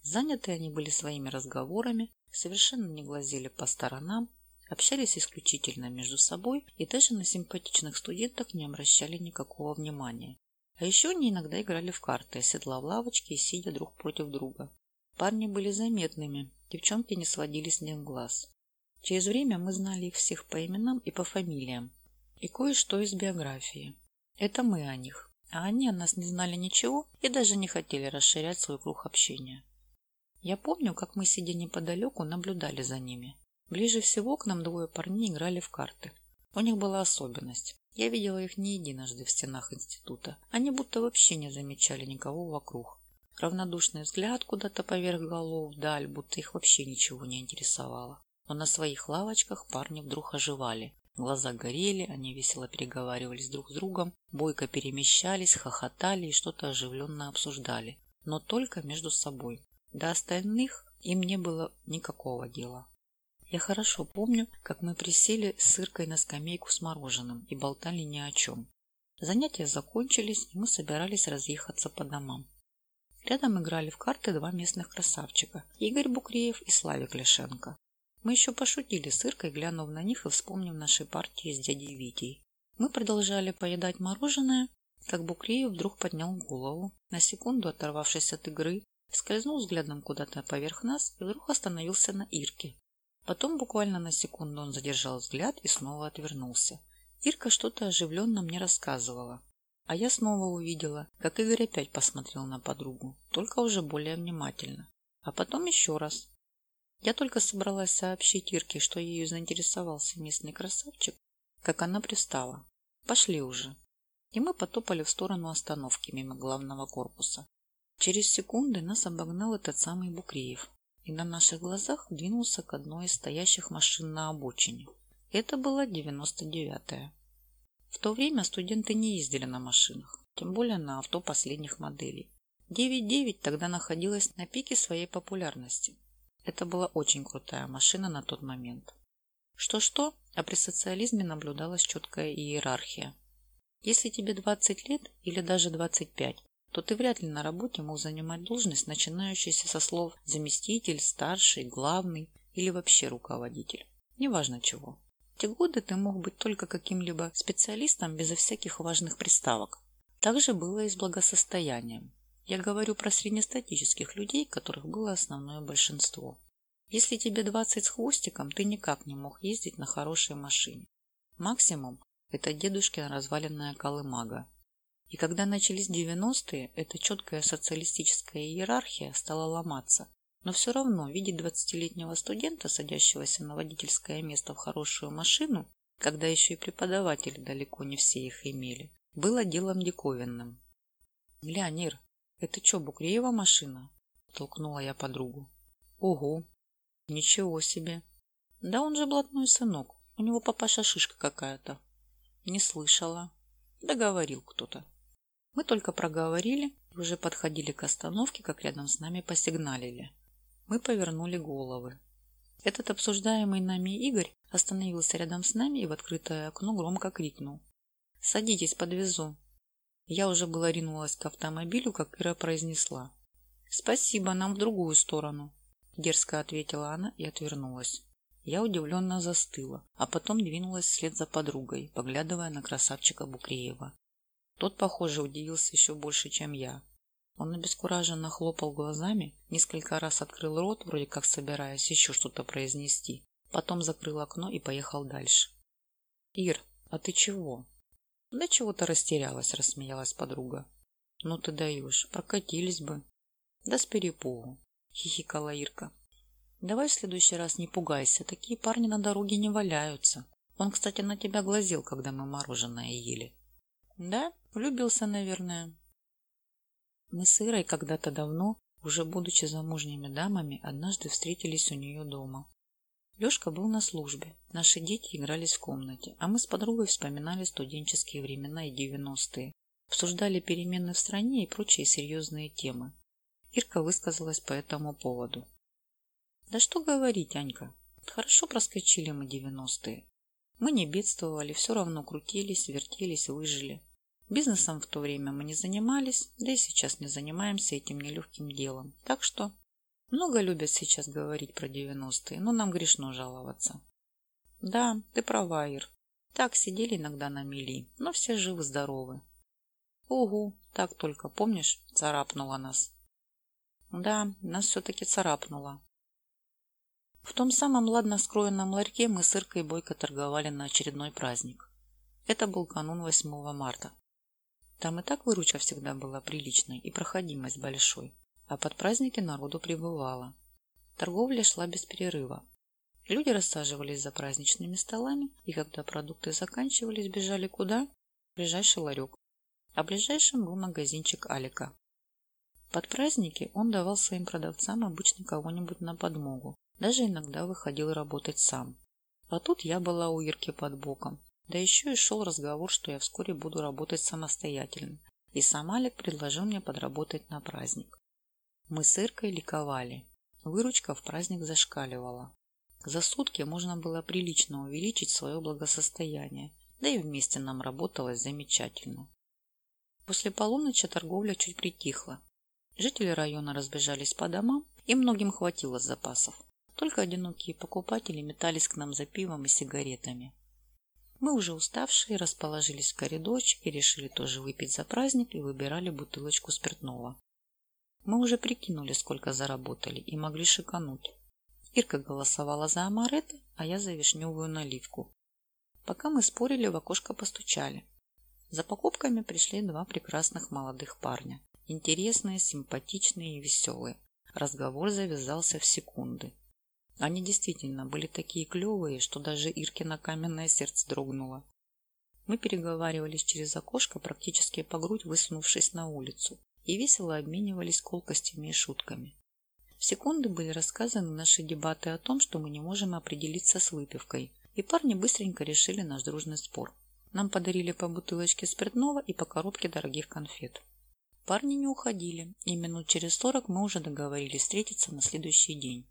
Заняты они были своими разговорами, совершенно не глазели по сторонам, общались исключительно между собой и даже на симпатичных студенток не обращали никакого внимания. А еще они иногда играли в карты, седла в лавочке и сидя друг против друга. Парни были заметными, девчонки не сводили с них глаз. Через время мы знали их всех по именам и по фамилиям, и кое-что из биографии. Это мы о них, а они о нас не знали ничего и даже не хотели расширять свой круг общения. Я помню, как мы, сидя неподалеку, наблюдали за ними. Ближе всего к нам двое парней играли в карты. У них была особенность. Я видела их не единожды в стенах института. Они будто вообще не замечали никого вокруг. Равнодушный взгляд куда-то поверх голов вдаль, будто их вообще ничего не интересовало. Но на своих лавочках парни вдруг оживали, Глаза горели, они весело переговаривались друг с другом, бойко перемещались, хохотали и что-то оживленно обсуждали, но только между собой. До остальных им не было никакого дела. Я хорошо помню, как мы присели с Иркой на скамейку с мороженым и болтали ни о чем. Занятия закончились, и мы собирались разъехаться по домам. Рядом играли в карты два местных красавчика – Игорь Букреев и Славик Лешенко. Мы еще пошутили с Иркой, глянув на них и вспомнив наши партии с дядей Витей. Мы продолжали поедать мороженое, как Букреев вдруг поднял голову, на секунду оторвавшись от игры, скользнул взглядом куда-то поверх нас и вдруг остановился на Ирке. Потом буквально на секунду он задержал взгляд и снова отвернулся. Ирка что-то оживленно мне рассказывала, а я снова увидела, как Игорь опять посмотрел на подругу, только уже более внимательно. А потом еще раз, я только собралась сообщить Ирке, что ею заинтересовался местный красавчик, как она пристала. Пошли уже. И мы потопали в сторону остановки мимо главного корпуса. Через секунды нас обогнал этот самый Букреев и на наших глазах двинулся к одной из стоящих машин на обочине. Это была 99-я. В то время студенты не ездили на машинах, тем более на авто последних моделей. 9.9 тогда находилась на пике своей популярности. Это была очень крутая машина на тот момент. Что-что, а при социализме наблюдалась четкая иерархия. Если тебе 20 лет или даже 25, то ты вряд ли на работе мог занимать должность, начинающуюся со слов «заместитель», «старший», «главный» или вообще руководитель. Неважно чего. В те годы ты мог быть только каким-либо специалистом безо всяких важных приставок. Так же было и с благосостоянием. Я говорю про среднестатических людей, которых было основное большинство. Если тебе 20 с хвостиком, ты никак не мог ездить на хорошей машине. Максимум – это дедушкина разваленная колымага. И когда начались 90-е, эта четкая социалистическая иерархия стала ломаться. Но все равно видеть 20-летнего студента, садящегося на водительское место в хорошую машину, когда еще и преподаватели далеко не все их имели, было делом диковинным. «Глянь, это что, Букреева машина? Толкнула я подругу. Ого! Ничего себе! Да он же блатной сынок. У него папаша шишка какая-то. Не слышала. Договорил кто-то. Мы только проговорили и уже подходили к остановке, как рядом с нами посигналили. Мы повернули головы. Этот обсуждаемый нами Игорь остановился рядом с нами и в открытое окно громко крикнул. «Садитесь, подвезу». Я уже была ринулась к автомобилю, как Ира произнесла. «Спасибо, нам в другую сторону», – дерзко ответила она и отвернулась. Я удивленно застыла, а потом двинулась вслед за подругой, поглядывая на красавчика Букреева. Тот, похоже, удивился еще больше, чем я. Он обескураженно хлопал глазами, несколько раз открыл рот, вроде как собираясь еще что-то произнести, потом закрыл окно и поехал дальше. «Ир, а ты чего?» Да чего-то растерялась, рассмеялась подруга. Ну ты даешь, прокатились бы. Да с перепугу, хихикала Ирка. Давай в следующий раз не пугайся, такие парни на дороге не валяются. Он, кстати, на тебя глазел, когда мы мороженое ели. Да, влюбился, наверное. Мы с Ирой когда-то давно, уже будучи замужними дамами, однажды встретились у нее дома. Лешка был на службе. Наши дети игрались в комнате, а мы с подругой вспоминали студенческие времена и девяностые. Обсуждали перемены в стране и прочие серьезные темы. Ирка высказалась по этому поводу. Да что говорить, Анька. Хорошо проскочили мы девяностые. Мы не бедствовали, все равно крутились, вертелись, выжили. Бизнесом в то время мы не занимались, да и сейчас не занимаемся этим нелегким делом. Так что много любят сейчас говорить про девяностые, но нам грешно жаловаться. Да, ты права, Ир. Так сидели иногда на мели, но все живы-здоровы. Угу, так только, помнишь, царапнула нас. Да, нас все-таки царапнуло. В том самом ладно скроенном ларьке мы с Иркой бойко торговали на очередной праздник. Это был канун 8 марта. Там и так выручка всегда была приличной и проходимость большой а под праздники народу прибывало. Торговля шла без перерыва. Люди рассаживались за праздничными столами, и когда продукты заканчивались, бежали куда? В ближайший ларек. А ближайшим был магазинчик Алика. Под праздники он давал своим продавцам обычно кого-нибудь на подмогу, даже иногда выходил работать сам. А тут я была у Ирки под боком. Да еще и шел разговор, что я вскоре буду работать самостоятельно. И сам Алик предложил мне подработать на праздник. Мы с Иркой ликовали. Выручка в праздник зашкаливала. За сутки можно было прилично увеличить свое благосостояние, да и вместе нам работалось замечательно. После полуночи торговля чуть притихла. Жители района разбежались по домам, и многим хватило запасов. Только одинокие покупатели метались к нам за пивом и сигаретами. Мы уже уставшие расположились в коридорчике, решили тоже выпить за праздник и выбирали бутылочку спиртного. Мы уже прикинули, сколько заработали, и могли шикануть. Ирка голосовала за амаретто, а я за вишневую наливку. Пока мы спорили, в окошко постучали. За покупками пришли два прекрасных молодых парня. Интересные, симпатичные и веселые. Разговор завязался в секунды. Они действительно были такие клевые, что даже Иркино каменное сердце дрогнуло. Мы переговаривались через окошко, практически по грудь высунувшись на улицу, и весело обменивались колкостями и шутками. В секунды были рассказаны наши дебаты о том, что мы не можем определиться с выпивкой, и парни быстренько решили наш дружный спор. Нам подарили по бутылочке спиртного и по коробке дорогих конфет. Парни не уходили, и минут через сорок мы уже договорились встретиться на следующий день.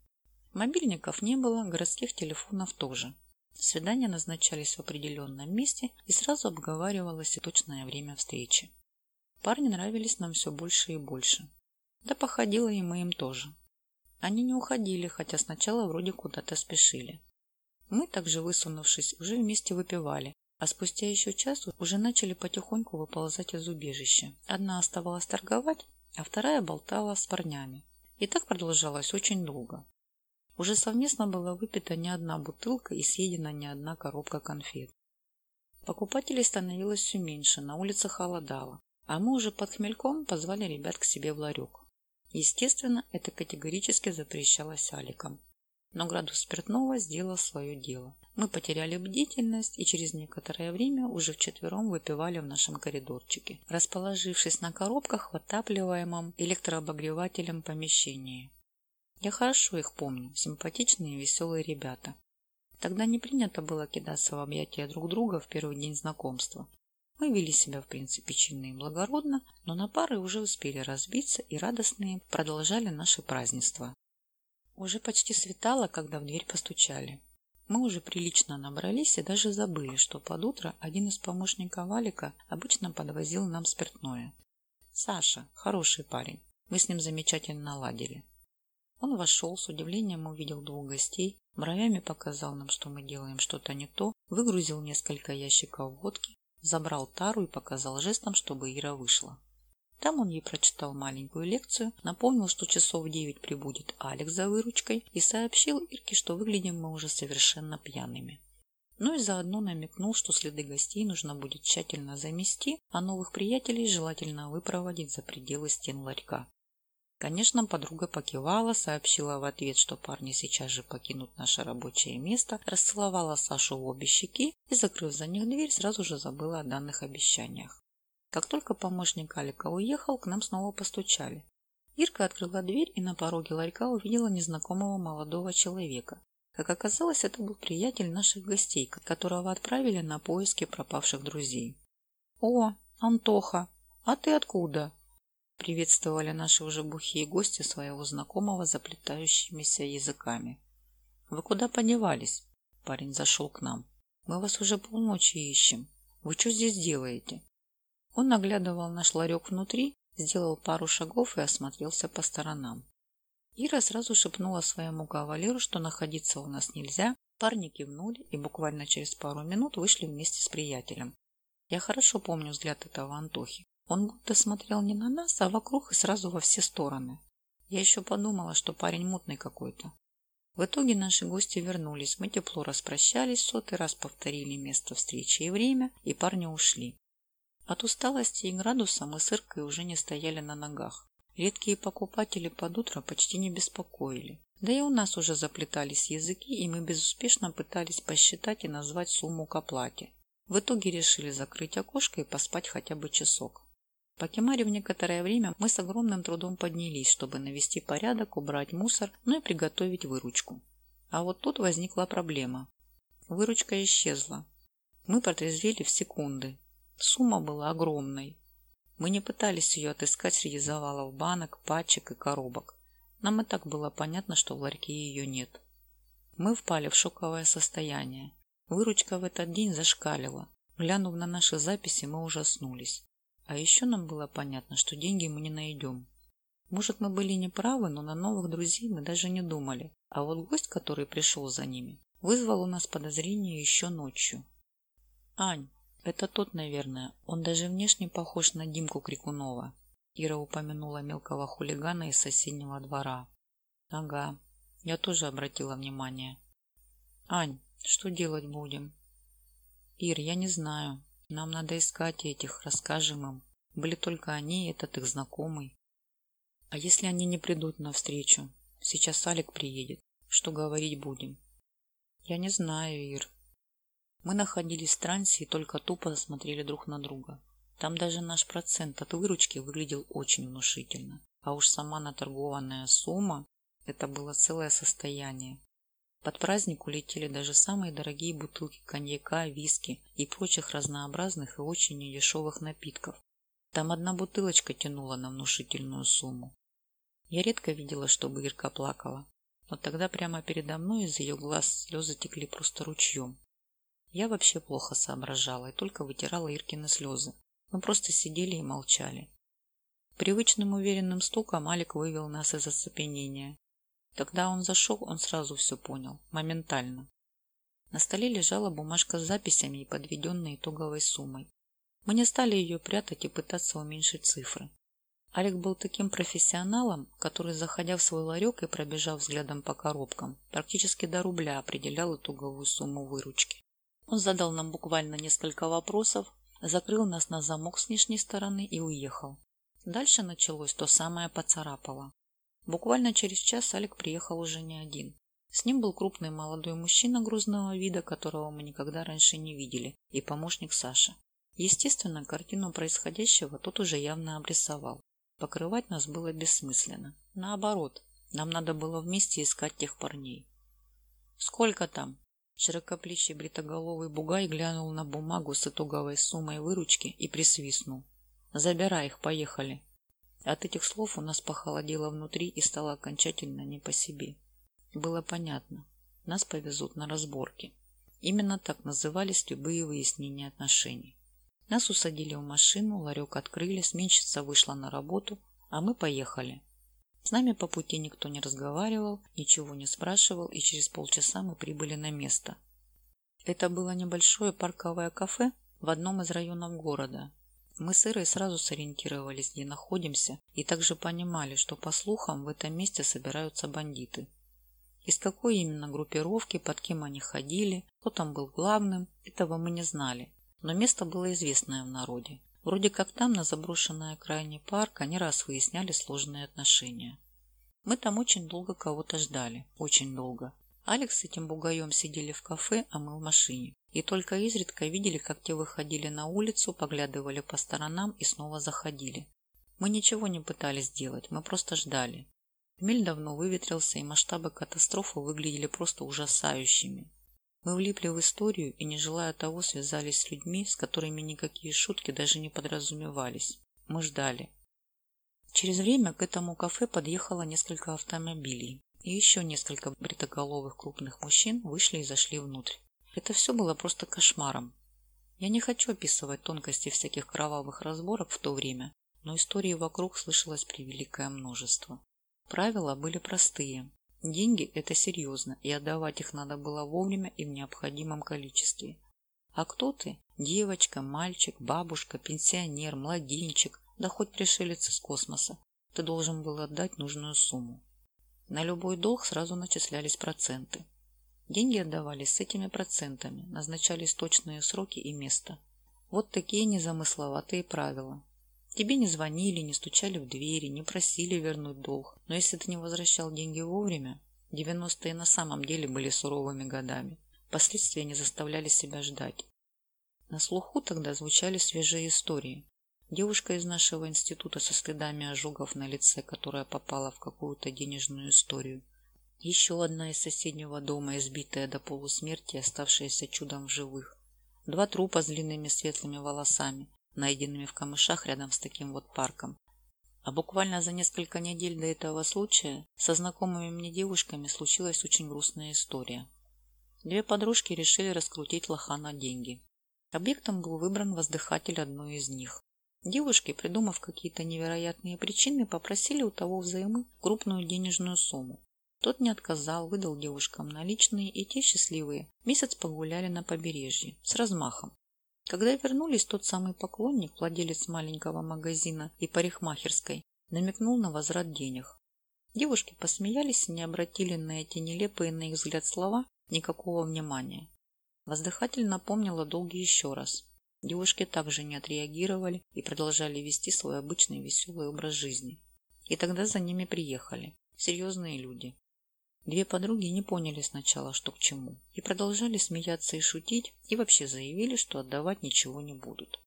Мобильников не было, городских телефонов тоже. Свидания назначались в определенном месте и сразу обговаривалось и точное время встречи. Парни нравились нам все больше и больше. Да походило и мы им тоже. Они не уходили, хотя сначала вроде куда-то спешили. Мы, также высунувшись, уже вместе выпивали, а спустя еще час уже начали потихоньку выползать из убежища. Одна оставалась торговать, а вторая болтала с парнями. И так продолжалось очень долго. Уже совместно была выпита не одна бутылка и съедена не одна коробка конфет. Покупателей становилось все меньше, на улице холодало, а мы уже под хмельком позвали ребят к себе в ларек. Естественно, это категорически запрещалось Аликом. Но градус спиртного сделал свое дело. Мы потеряли бдительность и через некоторое время уже вчетвером выпивали в нашем коридорчике, расположившись на коробках в отапливаемом электрообогревателем помещении. Я хорошо их помню, симпатичные и веселые ребята. Тогда не принято было кидаться в объятия друг друга в первый день знакомства, мы вели себя, в принципе, чинно и благородно, но на пары уже успели разбиться и радостные продолжали наше празднество. Уже почти светало, когда в дверь постучали. Мы уже прилично набрались и даже забыли, что под утро один из помощников Валика обычно подвозил нам спиртное. Саша, хороший парень, мы с ним замечательно ладили. Он вошел, с удивлением увидел двух гостей, бровями показал нам, что мы делаем что-то не то, выгрузил несколько ящиков водки забрал тару и показал жестом, чтобы Ира вышла. Там он ей прочитал маленькую лекцию, напомнил, что часов девять прибудет Алекс за выручкой и сообщил Ирке, что выглядим мы уже совершенно пьяными. Ну и заодно намекнул, что следы гостей нужно будет тщательно замести, а новых приятелей желательно выпроводить за пределы стен ларька. Конечно, подруга покивала, сообщила в ответ, что парни сейчас же покинут наше рабочее место, расцеловала Сашу в обе щеки и, закрыв за них дверь, сразу же забыла о данных обещаниях. Как только помощник Алика уехал, к нам снова постучали. Ирка открыла дверь и на пороге ларька увидела незнакомого молодого человека. Как оказалось, это был приятель наших гостей, которого отправили на поиски пропавших друзей. «О, Антоха, а ты откуда?» Приветствовали наши уже бухие гости своего знакомого заплетающимися языками. «Вы куда подевались?» Парень зашел к нам. «Мы вас уже полночи ищем. Вы что здесь делаете?» Он наглядывал наш ларек внутри, сделал пару шагов и осмотрелся по сторонам. Ира сразу шепнула своему кавалеру, что находиться у нас нельзя. Парни кивнули и буквально через пару минут вышли вместе с приятелем. Я хорошо помню взгляд этого Антохи. Он будто смотрел не на нас, а вокруг и сразу во все стороны. Я еще подумала, что парень мутный какой-то. В итоге наши гости вернулись, мы тепло распрощались, сотый раз повторили место встречи и время, и парни ушли. От усталости и градуса мы с Иркой уже не стояли на ногах. Редкие покупатели под утро почти не беспокоили. Да и у нас уже заплетались языки, и мы безуспешно пытались посчитать и назвать сумму к оплате. В итоге решили закрыть окошко и поспать хотя бы часок. Покемарив некоторое время, мы с огромным трудом поднялись, чтобы навести порядок, убрать мусор, ну и приготовить выручку. А вот тут возникла проблема. Выручка исчезла. Мы протрезвели в секунды. Сумма была огромной. Мы не пытались ее отыскать среди завалов банок, пачек и коробок. Нам и так было понятно, что в ларьке ее нет. Мы впали в шоковое состояние. Выручка в этот день зашкалила. Глянув на наши записи, мы ужаснулись. А еще нам было понятно, что деньги мы не найдем. Может, мы были неправы, но на новых друзей мы даже не думали. А вот гость, который пришел за ними, вызвал у нас подозрение еще ночью. «Ань, это тот, наверное. Он даже внешне похож на Димку Крикунова. Ира упомянула мелкого хулигана из соседнего двора. Ага, я тоже обратила внимание. Ань, что делать будем? Ир, я не знаю. Нам надо искать этих, расскажем им. Были только они и этот их знакомый. А если они не придут навстречу? Сейчас Алик приедет. Что говорить будем? Я не знаю, Ир. Мы находились в трансе и только тупо смотрели друг на друга. Там даже наш процент от выручки выглядел очень внушительно. А уж сама наторгованная сумма – это было целое состояние. Под праздник улетели даже самые дорогие бутылки коньяка, виски и прочих разнообразных и очень недешевых напитков. Там одна бутылочка тянула на внушительную сумму. Я редко видела, чтобы Ирка плакала, но тогда прямо передо мной из ее глаз слезы текли просто ручьем. Я вообще плохо соображала и только вытирала Иркины слезы. Мы просто сидели и молчали. Привычным уверенным стуком Алик вывел нас из оцепенения. Когда он зашел, он сразу все понял, моментально. На столе лежала бумажка с записями и подведенной итоговой суммой. Мы не стали ее прятать и пытаться уменьшить цифры. Алик был таким профессионалом, который, заходя в свой ларек и пробежав взглядом по коробкам, практически до рубля определял итоговую сумму выручки. Он задал нам буквально несколько вопросов, закрыл нас на замок с внешней стороны и уехал. Дальше началось то самое поцарапало. Буквально через час Алик приехал уже не один. С ним был крупный молодой мужчина грузного вида, которого мы никогда раньше не видели, и помощник Саша. Естественно, картину происходящего тот уже явно обрисовал. Покрывать нас было бессмысленно. Наоборот, нам надо было вместе искать тех парней. «Сколько там?» Широкоплечий бритоголовый бугай глянул на бумагу с итоговой суммой выручки и присвистнул. «Забирай их, поехали!» От этих слов у нас похолодело внутри и стало окончательно не по себе. Было понятно. Нас повезут на разборки. Именно так назывались любые выяснения отношений. Нас усадили в машину, ларек открыли, сменщица вышла на работу, а мы поехали. С нами по пути никто не разговаривал, ничего не спрашивал, и через полчаса мы прибыли на место. Это было небольшое парковое кафе в одном из районов города. Мы с Ирой сразу сориентировались, где находимся, и также понимали, что, по слухам, в этом месте собираются бандиты. Из какой именно группировки, под кем они ходили, кто там был главным, этого мы не знали. Но место было известное в народе. Вроде как там, на заброшенной окраине парка, не раз выясняли сложные отношения. Мы там очень долго кого-то ждали. Очень долго. Алекс с этим бугаем сидели в кафе, а мы в машине. И только изредка видели, как те выходили на улицу, поглядывали по сторонам и снова заходили. Мы ничего не пытались сделать, мы просто ждали. Хмель давно выветрился, и масштабы катастрофы выглядели просто ужасающими. Мы влипли в историю и, не желая того, связались с людьми, с которыми никакие шутки даже не подразумевались. Мы ждали. Через время к этому кафе подъехало несколько автомобилей, и еще несколько бритоголовых крупных мужчин вышли и зашли внутрь. Это все было просто кошмаром. Я не хочу описывать тонкости всяких кровавых разборок в то время, но истории вокруг слышалось превеликое множество. Правила были простые. Деньги – это серьезно, и отдавать их надо было вовремя и в необходимом количестве. А кто ты? Девочка, мальчик, бабушка, пенсионер, младенчик, да хоть пришелец из космоса. Ты должен был отдать нужную сумму. На любой долг сразу начислялись проценты. Деньги отдавались с этими процентами, назначались точные сроки и место. Вот такие незамысловатые правила. Тебе не звонили, не стучали в двери, не просили вернуть долг. Но если ты не возвращал деньги вовремя, 90-е на самом деле были суровыми годами. Последствия не заставляли себя ждать. На слуху тогда звучали свежие истории. Девушка из нашего института со следами ожогов на лице, которая попала в какую-то денежную историю. Еще одна из соседнего дома, избитая до полусмерти, оставшаяся чудом в живых. Два трупа с длинными светлыми волосами, найденными в камышах рядом с таким вот парком. А буквально за несколько недель до этого случая со знакомыми мне девушками случилась очень грустная история. Две подружки решили раскрутить лоха на деньги. Объектом был выбран воздыхатель одной из них. Девушки, придумав какие-то невероятные причины, попросили у того взаймы крупную денежную сумму. Тот не отказал, выдал девушкам наличные, и те счастливые месяц погуляли на побережье с размахом. Когда вернулись, тот самый поклонник, владелец маленького магазина и парикмахерской, намекнул на возврат денег. Девушки посмеялись и не обратили на эти нелепые, на их взгляд, слова никакого внимания. Воздыхатель напомнил о долге еще раз. Девушки также не отреагировали и продолжали вести свой обычный веселый образ жизни. И тогда за ними приехали. Серьезные люди. Две подруги не поняли сначала, что к чему, и продолжали смеяться и шутить, и вообще заявили, что отдавать ничего не будут.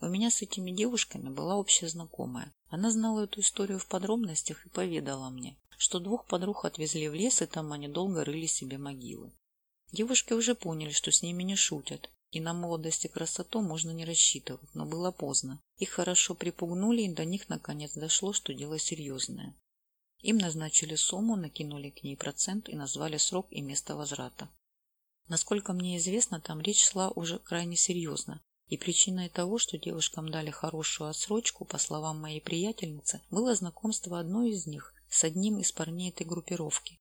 У меня с этими девушками была общая знакомая. Она знала эту историю в подробностях и поведала мне, что двух подруг отвезли в лес, и там они долго рыли себе могилы. Девушки уже поняли, что с ними не шутят, и на молодость и красоту можно не рассчитывать, но было поздно. Их хорошо припугнули, и до них наконец дошло, что дело серьезное. Им назначили сумму, накинули к ней процент и назвали срок и место возврата. Насколько мне известно, там речь шла уже крайне серьезно, и причиной того, что девушкам дали хорошую отсрочку, по словам моей приятельницы, было знакомство одной из них с одним из парней этой группировки.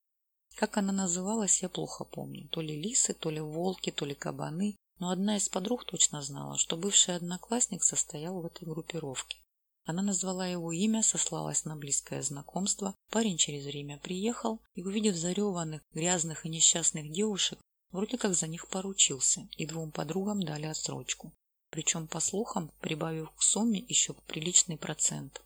Как она называлась, я плохо помню. То ли лисы, то ли волки, то ли кабаны. Но одна из подруг точно знала, что бывший одноклассник состоял в этой группировке. Она назвала его имя, сослалась на близкое знакомство. Парень через время приехал и, увидев зареванных, грязных и несчастных девушек, вроде как за них поручился, и двум подругам дали отсрочку. Причем, по слухам, прибавив к сумме еще приличный процент.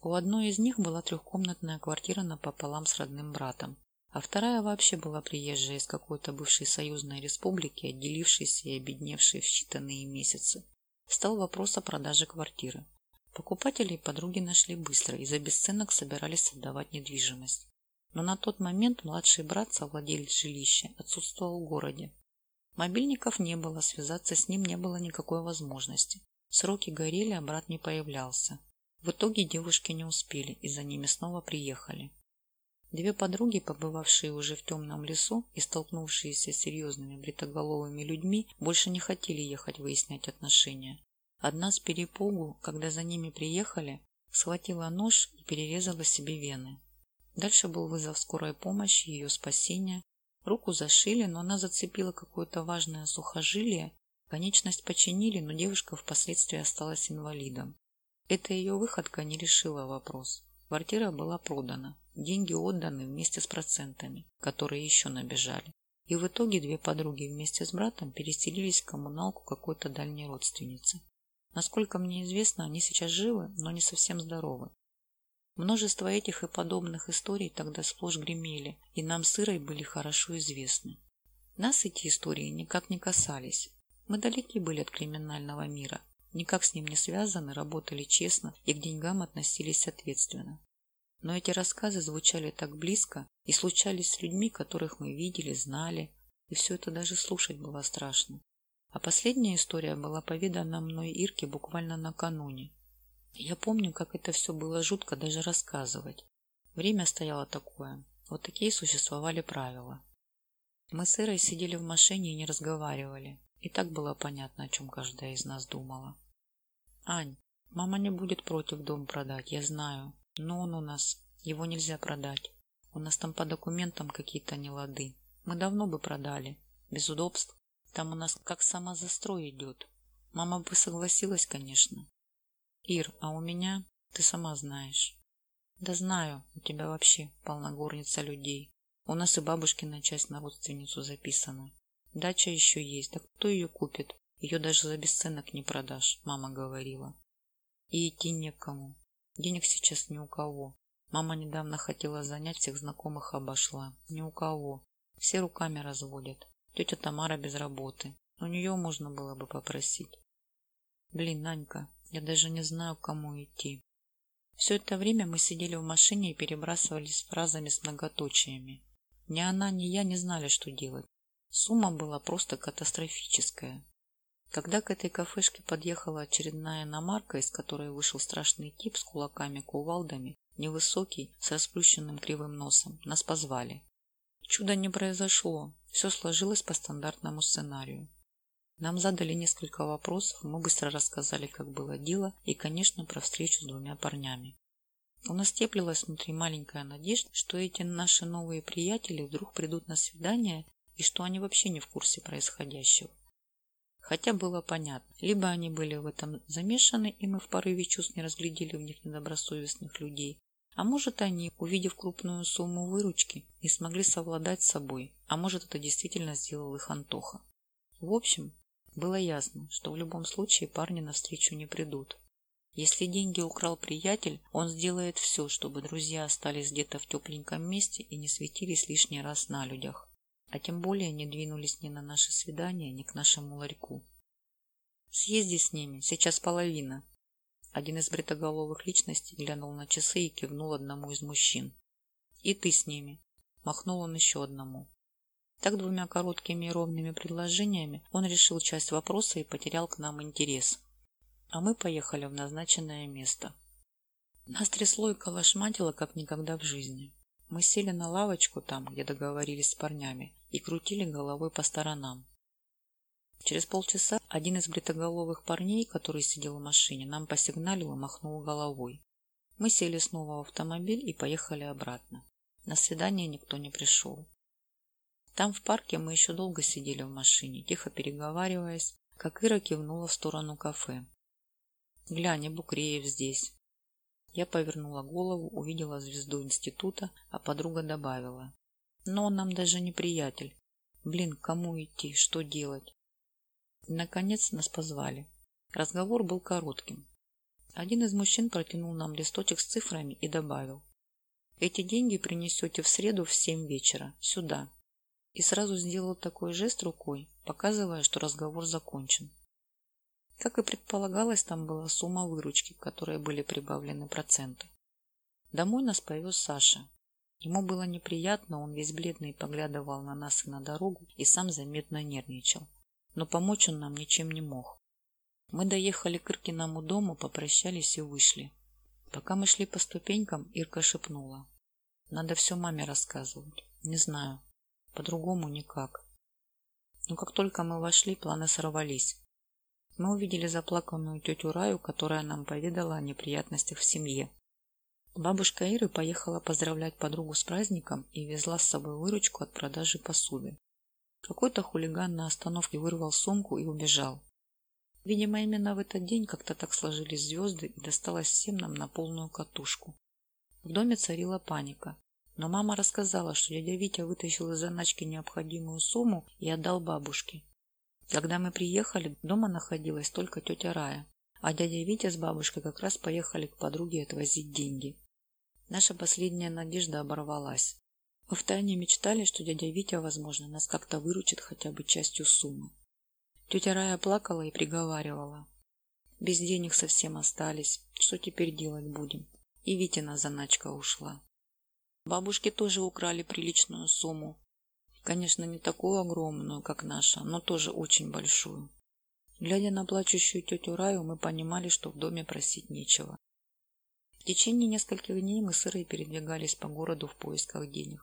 У одной из них была трехкомнатная квартира напополам с родным братом, а вторая вообще была приезжая из какой-то бывшей союзной республики, отделившейся и обедневшей в считанные месяцы. Стал вопрос о продаже квартиры. Покупателей подруги нашли быстро и за бесценок собирались отдавать недвижимость. Но на тот момент младший брат, совладелец жилища, отсутствовал в городе. Мобильников не было, связаться с ним не было никакой возможности. Сроки горели, а брат не появлялся. В итоге девушки не успели и за ними снова приехали. Две подруги, побывавшие уже в темном лесу и столкнувшиеся с серьезными бритоголовыми людьми, больше не хотели ехать выяснять отношения. Одна с перепугу, когда за ними приехали, схватила нож и перерезала себе вены. Дальше был вызов скорой помощи, ее спасение. Руку зашили, но она зацепила какое-то важное сухожилие. Конечность починили, но девушка впоследствии осталась инвалидом. Эта ее выходка не решила вопрос. Квартира была продана, деньги отданы вместе с процентами, которые еще набежали. И в итоге две подруги вместе с братом переселились в коммуналку какой-то дальней родственницы. Насколько мне известно, они сейчас живы, но не совсем здоровы. Множество этих и подобных историй тогда сплошь гремели, и нам с Ирой были хорошо известны. Нас эти истории никак не касались. Мы далеки были от криминального мира, никак с ним не связаны, работали честно и к деньгам относились ответственно. Но эти рассказы звучали так близко и случались с людьми, которых мы видели, знали, и все это даже слушать было страшно. А последняя история была поведана мной Ирке буквально накануне. Я помню, как это все было жутко даже рассказывать. Время стояло такое. Вот такие существовали правила. Мы с Ирой сидели в машине и не разговаривали. И так было понятно, о чем каждая из нас думала. «Ань, мама не будет против дом продать, я знаю. Но он у нас. Его нельзя продать. У нас там по документам какие-то нелады. Мы давно бы продали. Без удобств. Там у нас как сама застрой идет. Мама бы согласилась, конечно. Ир, а у меня, ты сама знаешь. Да знаю, у тебя вообще полногорница людей. У нас и бабушкина часть на родственницу записана. Дача еще есть, да кто ее купит? Ее даже за бесценок не продашь, мама говорила. И идти некому. Денег сейчас ни у кого. Мама недавно хотела занять, всех знакомых обошла. Ни у кого. Все руками разводят. Тетя Тамара без работы. У нее можно было бы попросить. Блин, Нанька, я даже не знаю, к кому идти. Все это время мы сидели в машине и перебрасывались фразами с многоточиями. Ни она, ни я не знали, что делать. Сумма была просто катастрофическая. Когда к этой кафешке подъехала очередная иномарка, из которой вышел страшный тип с кулаками-кувалдами, невысокий, с расплющенным кривым носом, нас позвали. Чудо не произошло, все сложилось по стандартному сценарию. Нам задали несколько вопросов, мы быстро рассказали, как было дело, и, конечно, про встречу с двумя парнями. У нас теплилась внутри маленькая надежда, что эти наши новые приятели вдруг придут на свидание и что они вообще не в курсе происходящего. Хотя было понятно, либо они были в этом замешаны, и мы в порыве чувств не разглядели в них недобросовестных людей, а может они, увидев крупную сумму выручки, не смогли совладать с собой, а может это действительно сделал их Антоха. В общем, было ясно, что в любом случае парни навстречу не придут. Если деньги украл приятель, он сделает все, чтобы друзья остались где-то в тепленьком месте и не светились лишний раз на людях. А тем более не двинулись ни на наше свидание, ни к нашему ларьку. Съезди с ними, сейчас половина. Один из бритоголовых личностей глянул на часы и кивнул одному из мужчин. И ты с ними. Махнул он еще одному. Так двумя короткими и ровными предложениями он решил часть вопроса и потерял к нам интерес а мы поехали в назначенное место. Нас трясло и колошматило, как никогда в жизни. Мы сели на лавочку там, где договорились с парнями, и крутили головой по сторонам. Через полчаса один из бритоголовых парней, который сидел в машине, нам посигналил и махнул головой. Мы сели снова в автомобиль и поехали обратно. На свидание никто не пришел. Там в парке мы еще долго сидели в машине, тихо переговариваясь, как Ира кивнула в сторону кафе. Глянь, Букреев здесь. Я повернула голову, увидела звезду института, а подруга добавила. Но он нам даже не приятель. Блин, кому идти, что делать? Наконец нас позвали. Разговор был коротким. Один из мужчин протянул нам листочек с цифрами и добавил. Эти деньги принесете в среду в семь вечера, сюда. И сразу сделал такой жест рукой, показывая, что разговор закончен. Как и предполагалось, там была сумма выручки, к которой были прибавлены проценты. Домой нас повез Саша. Ему было неприятно, он весь бледный поглядывал на нас и на дорогу, и сам заметно нервничал. Но помочь он нам ничем не мог. Мы доехали к Иркиному дому, попрощались и вышли. Пока мы шли по ступенькам, Ирка шепнула. Надо все маме рассказывать. Не знаю. По-другому никак. Но как только мы вошли, планы сорвались. Мы увидели заплаканную тетю Раю, которая нам поведала о неприятностях в семье. Бабушка Иры поехала поздравлять подругу с праздником и везла с собой выручку от продажи посуды. Какой-то хулиган на остановке вырвал сумку и убежал. Видимо, именно в этот день как-то так сложились звезды и досталось всем нам на полную катушку. В доме царила паника. Но мама рассказала, что дядя Витя вытащил из заначки необходимую сумму и отдал бабушке. Когда мы приехали, дома находилась только тетя Рая, а дядя Витя с бабушкой как раз поехали к подруге отвозить деньги. Наша последняя надежда оборвалась. Мы втайне мечтали, что дядя Витя, возможно, нас как-то выручит хотя бы частью суммы. Тетя Рая плакала и приговаривала. Без денег совсем остались. Что теперь делать будем? И Витина заначка ушла. Бабушки тоже украли приличную сумму, Конечно, не такую огромную, как наша, но тоже очень большую. Глядя на плачущую тетю Раю, мы понимали, что в доме просить нечего. В течение нескольких дней мы с Ирой передвигались по городу в поисках денег.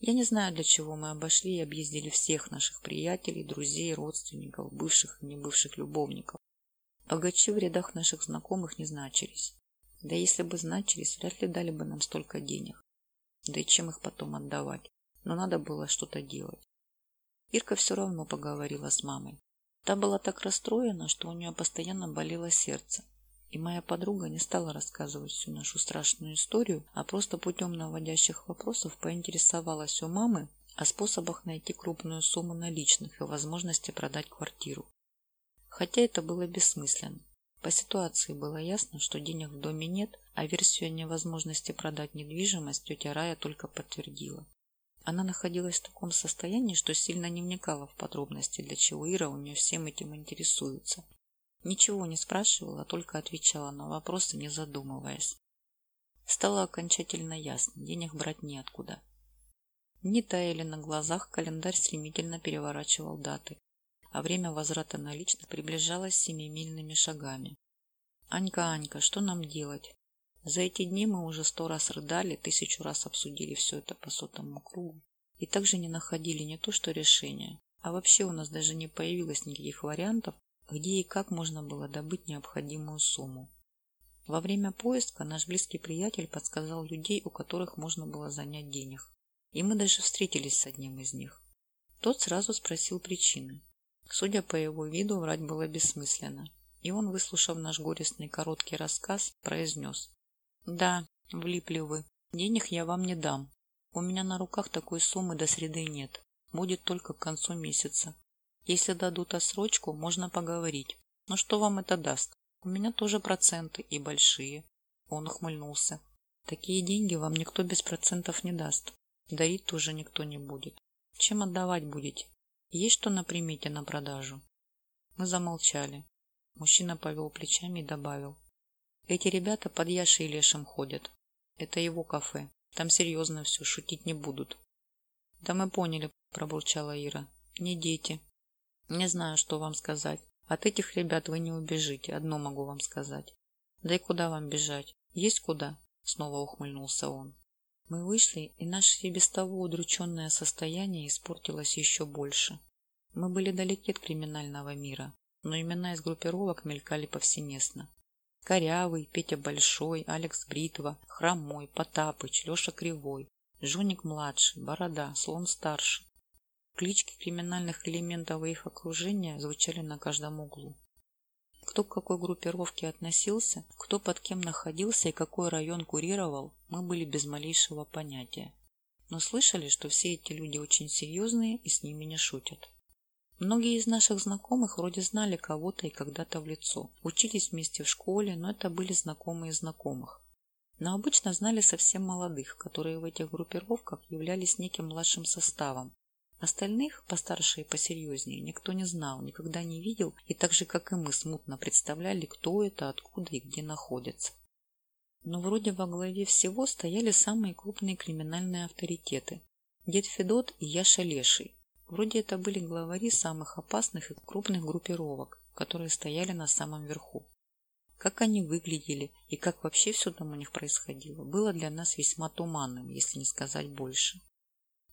Я не знаю, для чего мы обошли и объездили всех наших приятелей, друзей, родственников, бывших и небывших любовников. Богачи в рядах наших знакомых не значились. Да если бы значились, вряд ли дали бы нам столько денег. Да и чем их потом отдавать? но надо было что-то делать. Ирка все равно поговорила с мамой. Та была так расстроена, что у нее постоянно болело сердце. И моя подруга не стала рассказывать всю нашу страшную историю, а просто путем наводящих вопросов поинтересовалась у мамы о способах найти крупную сумму наличных и возможности продать квартиру. Хотя это было бессмысленно. По ситуации было ясно, что денег в доме нет, а версию невозможности продать недвижимость тетя Рая только подтвердила. Она находилась в таком состоянии, что сильно не вникала в подробности, для чего Ира у нее всем этим интересуется. Ничего не спрашивала, только отвечала на вопросы, не задумываясь. Стало окончательно ясно, денег брать неоткуда. Не таяли на глазах, календарь стремительно переворачивал даты, а время возврата наличных приближалось семимильными шагами. «Анька, Анька, что нам делать? За эти дни мы уже сто раз рыдали, тысячу раз обсудили все это по сотому кругу и также не находили не то что решения, а вообще у нас даже не появилось никаких вариантов, где и как можно было добыть необходимую сумму. Во время поиска наш близкий приятель подсказал людей, у которых можно было занять денег. И мы даже встретились с одним из них. Тот сразу спросил причины. Судя по его виду, врать было бессмысленно. И он, выслушав наш горестный короткий рассказ, произнес. «Да, влипли вы. Денег я вам не дам. У меня на руках такой суммы до среды нет. Будет только к концу месяца. Если дадут отсрочку, можно поговорить. Но что вам это даст? У меня тоже проценты и большие. Он ухмыльнулся. Такие деньги вам никто без процентов не даст. Дарить тоже никто не будет. Чем отдавать будете? Есть что на примете на продажу? Мы замолчали. Мужчина повел плечами и добавил. Эти ребята под Яшей и Лешем ходят. Это его кафе. Там серьезно все, шутить не будут. Да мы поняли, пробурчала Ира. Не дети. Не знаю, что вам сказать. От этих ребят вы не убежите, одно могу вам сказать. Да и куда вам бежать? Есть куда? Снова ухмыльнулся он. Мы вышли, и наше и без того удрученное состояние испортилось еще больше. Мы были далеки от криминального мира, но имена из группировок мелькали повсеместно. Корявый, Петя Большой, Алекс Бритва, Хромой, Потапыч, Леша Кривой, Жоник Младший, Борода, Слон Старший. Клички криминальных элементов и их окружения звучали на каждом углу. Кто к какой группировке относился, кто под кем находился и какой район курировал, мы были без малейшего понятия. Но слышали, что все эти люди очень серьезные и с ними не шутят. Многие из наших знакомых вроде знали кого-то и когда-то в лицо, учились вместе в школе, но это были знакомые знакомых. Но обычно знали совсем молодых, которые в этих группировках являлись неким младшим составом, Остальных, постарше и посерьезнее, никто не знал, никогда не видел и так же, как и мы, смутно представляли, кто это, откуда и где находится. Но вроде во главе всего стояли самые крупные криминальные авторитеты. Дед Федот и Яша Леший. Вроде это были главари самых опасных и крупных группировок, которые стояли на самом верху. Как они выглядели и как вообще все там у них происходило, было для нас весьма туманным, если не сказать больше.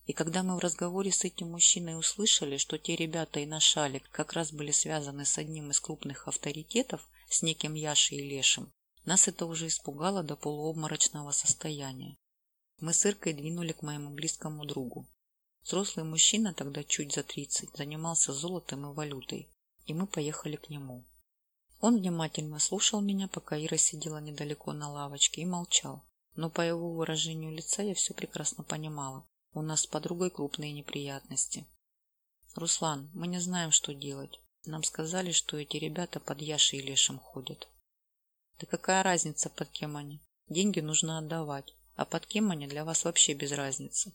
И когда мы в разговоре с этим мужчиной услышали, что те ребята и наш Алик как раз были связаны с одним из крупных авторитетов, с неким Яшей и Лешем, нас это уже испугало до полуобморочного состояния. Мы с Иркой двинули к моему близкому другу. Взрослый мужчина, тогда чуть за тридцать, занимался золотом и валютой, и мы поехали к нему. Он внимательно слушал меня, пока Ира сидела недалеко на лавочке и молчал, но по его выражению лица я все прекрасно понимала. У нас с подругой крупные неприятности. Руслан, мы не знаем, что делать. Нам сказали, что эти ребята под Яшей и Лешем ходят. Да какая разница, под кем они? Деньги нужно отдавать. А под кем они для вас вообще без разницы.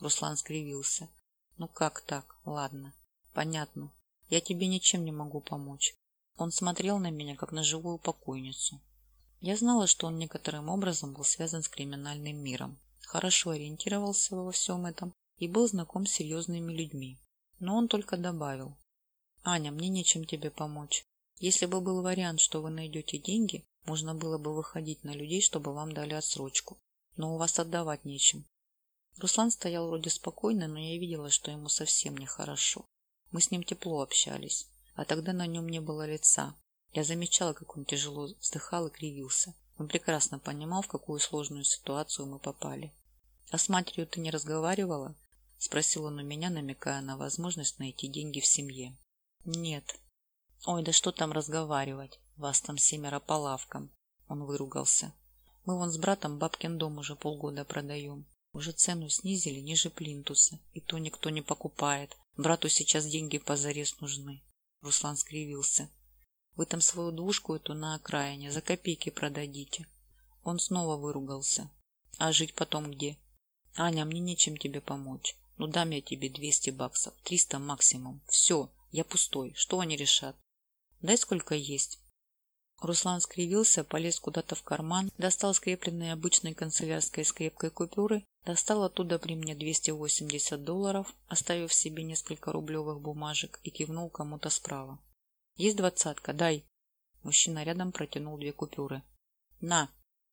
Руслан скривился. Ну как так? Ладно. Понятно. Я тебе ничем не могу помочь. Он смотрел на меня, как на живую покойницу. Я знала, что он некоторым образом был связан с криминальным миром хорошо ориентировался во всем этом и был знаком с серьезными людьми. Но он только добавил. «Аня, мне нечем тебе помочь. Если бы был вариант, что вы найдете деньги, можно было бы выходить на людей, чтобы вам дали отсрочку. Но у вас отдавать нечем». Руслан стоял вроде спокойно, но я видела, что ему совсем нехорошо. Мы с ним тепло общались, а тогда на нем не было лица. Я замечала, как он тяжело вздыхал и кривился. Он прекрасно понимал, в какую сложную ситуацию мы попали. «А с матерью ты не разговаривала?» – спросил он у меня, намекая на возможность найти деньги в семье. «Нет». «Ой, да что там разговаривать? Вас там семеро по лавкам!» Он выругался. «Мы вон с братом бабкин дом уже полгода продаем. Уже цену снизили ниже плинтуса, и то никто не покупает. Брату сейчас деньги позарез нужны». Руслан скривился. Вы там свою двушку эту на окраине за копейки продадите. Он снова выругался. А жить потом где? Аня, мне нечем тебе помочь. Ну дам я тебе двести баксов, триста максимум. Все, я пустой. Что они решат? Дай сколько есть. Руслан скривился, полез куда-то в карман, достал скрепленные обычной канцелярской скрепкой купюры, достал оттуда при мне 280 долларов, оставив себе несколько рублевых бумажек и кивнул кому-то справа. «Есть двадцатка, дай!» Мужчина рядом протянул две купюры. «На!»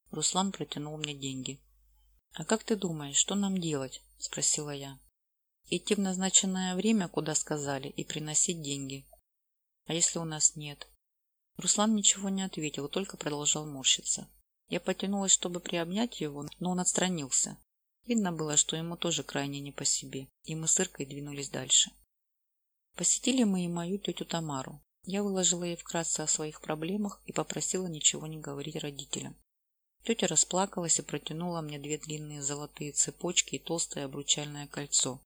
Руслан протянул мне деньги. «А как ты думаешь, что нам делать?» – спросила я. «Идти в назначенное время, куда сказали, и приносить деньги. А если у нас нет?» Руслан ничего не ответил, только продолжал морщиться. Я потянулась, чтобы приобнять его, но он отстранился. Видно было, что ему тоже крайне не по себе, и мы с Иркой двинулись дальше. Посетили мы и мою тетю Тамару. Я выложила ей вкратце о своих проблемах и попросила ничего не говорить родителям. Тетя расплакалась и протянула мне две длинные золотые цепочки и толстое обручальное кольцо.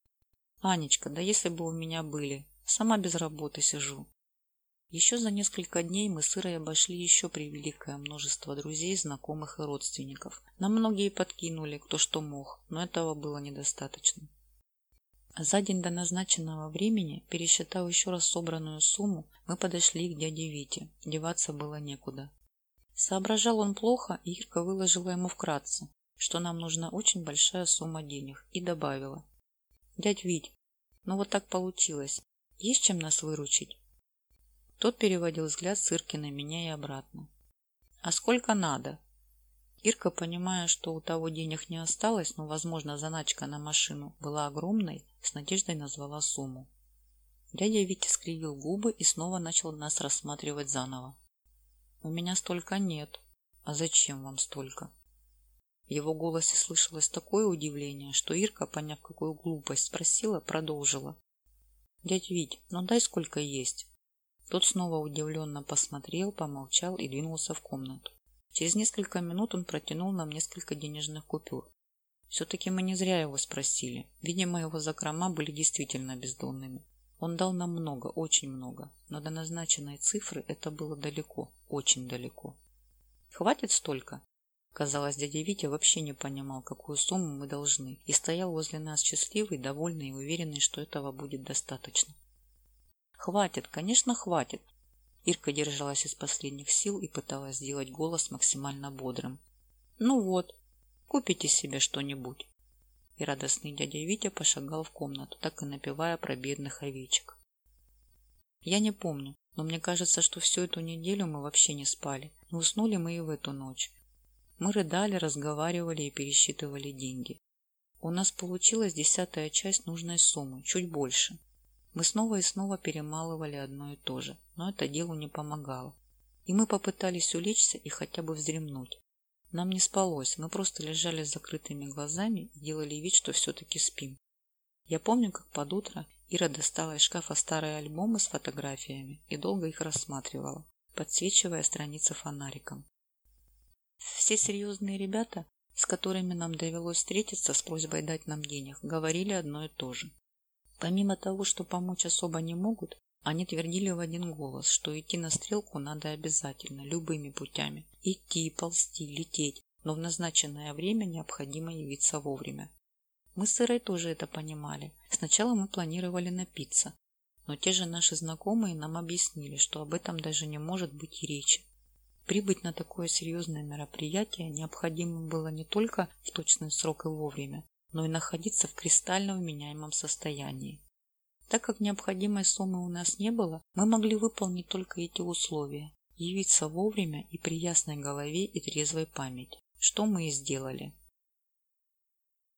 «Анечка, да если бы у меня были, сама без работы сижу. Еще за несколько дней мы с Ирой обошли еще превеликое множество друзей, знакомых и родственников. Нам многие подкинули, кто что мог, но этого было недостаточно. За день до назначенного времени, пересчитав еще раз собранную сумму, мы подошли к дяде Вите. Деваться было некуда. Соображал он плохо, и Ирка выложила ему вкратце, что нам нужна очень большая сумма денег, и добавила. «Дядь Вить, ну вот так получилось. Есть чем нас выручить?» Тот переводил взгляд с Ирки на меня и обратно. «А сколько надо?» Ирка, понимая, что у того денег не осталось, но, возможно, заначка на машину была огромной, с надеждой назвала сумму. Дядя Витя скривил губы и снова начал нас рассматривать заново. «У меня столько нет. А зачем вам столько?» В его голосе слышалось такое удивление, что Ирка, поняв, какую глупость спросила, продолжила. «Дядь Вить, ну дай сколько есть». Тот снова удивленно посмотрел, помолчал и двинулся в комнату. Через несколько минут он протянул нам несколько денежных купюр. Все-таки мы не зря его спросили. Видимо, его закрома были действительно бездонными. Он дал нам много, очень много, но до назначенной цифры это было далеко, очень далеко. «Хватит столько?» Казалось, дядя Витя вообще не понимал, какую сумму мы должны, и стоял возле нас счастливый, довольный и уверенный, что этого будет достаточно. Хватит, конечно, хватит. Ирка держалась из последних сил и пыталась сделать голос максимально бодрым. Ну вот, купите себе что-нибудь. И радостный дядя Витя пошагал в комнату, так и напевая про бедных овечек. Я не помню, но мне кажется, что всю эту неделю мы вообще не спали. Но уснули мы и в эту ночь. Мы рыдали, разговаривали и пересчитывали деньги. У нас получилась десятая часть нужной суммы, чуть больше. Мы снова и снова перемалывали одно и то же, но это делу не помогало. И мы попытались улечься и хотя бы вздремнуть. Нам не спалось, мы просто лежали с закрытыми глазами и делали вид, что все-таки спим. Я помню, как под утро Ира достала из шкафа старые альбомы с фотографиями и долго их рассматривала, подсвечивая страницы фонариком. Все серьезные ребята, с которыми нам довелось встретиться с просьбой дать нам денег, говорили одно и то же. Помимо того, что помочь особо не могут, они твердили в один голос, что идти на стрелку надо обязательно, любыми путями. Идти, ползти, лететь, но в назначенное время необходимо явиться вовремя. Мы с Ирой тоже это понимали. Сначала мы планировали напиться, но те же наши знакомые нам объяснили, что об этом даже не может быть и речи. Прибыть на такое серьезное мероприятие необходимо было не только в точный срок и вовремя, но и находиться в кристально вменяемом состоянии. Так как необходимой суммы у нас не было, мы могли выполнить только эти условия – явиться вовремя и при ясной голове и трезвой памяти, что мы и сделали.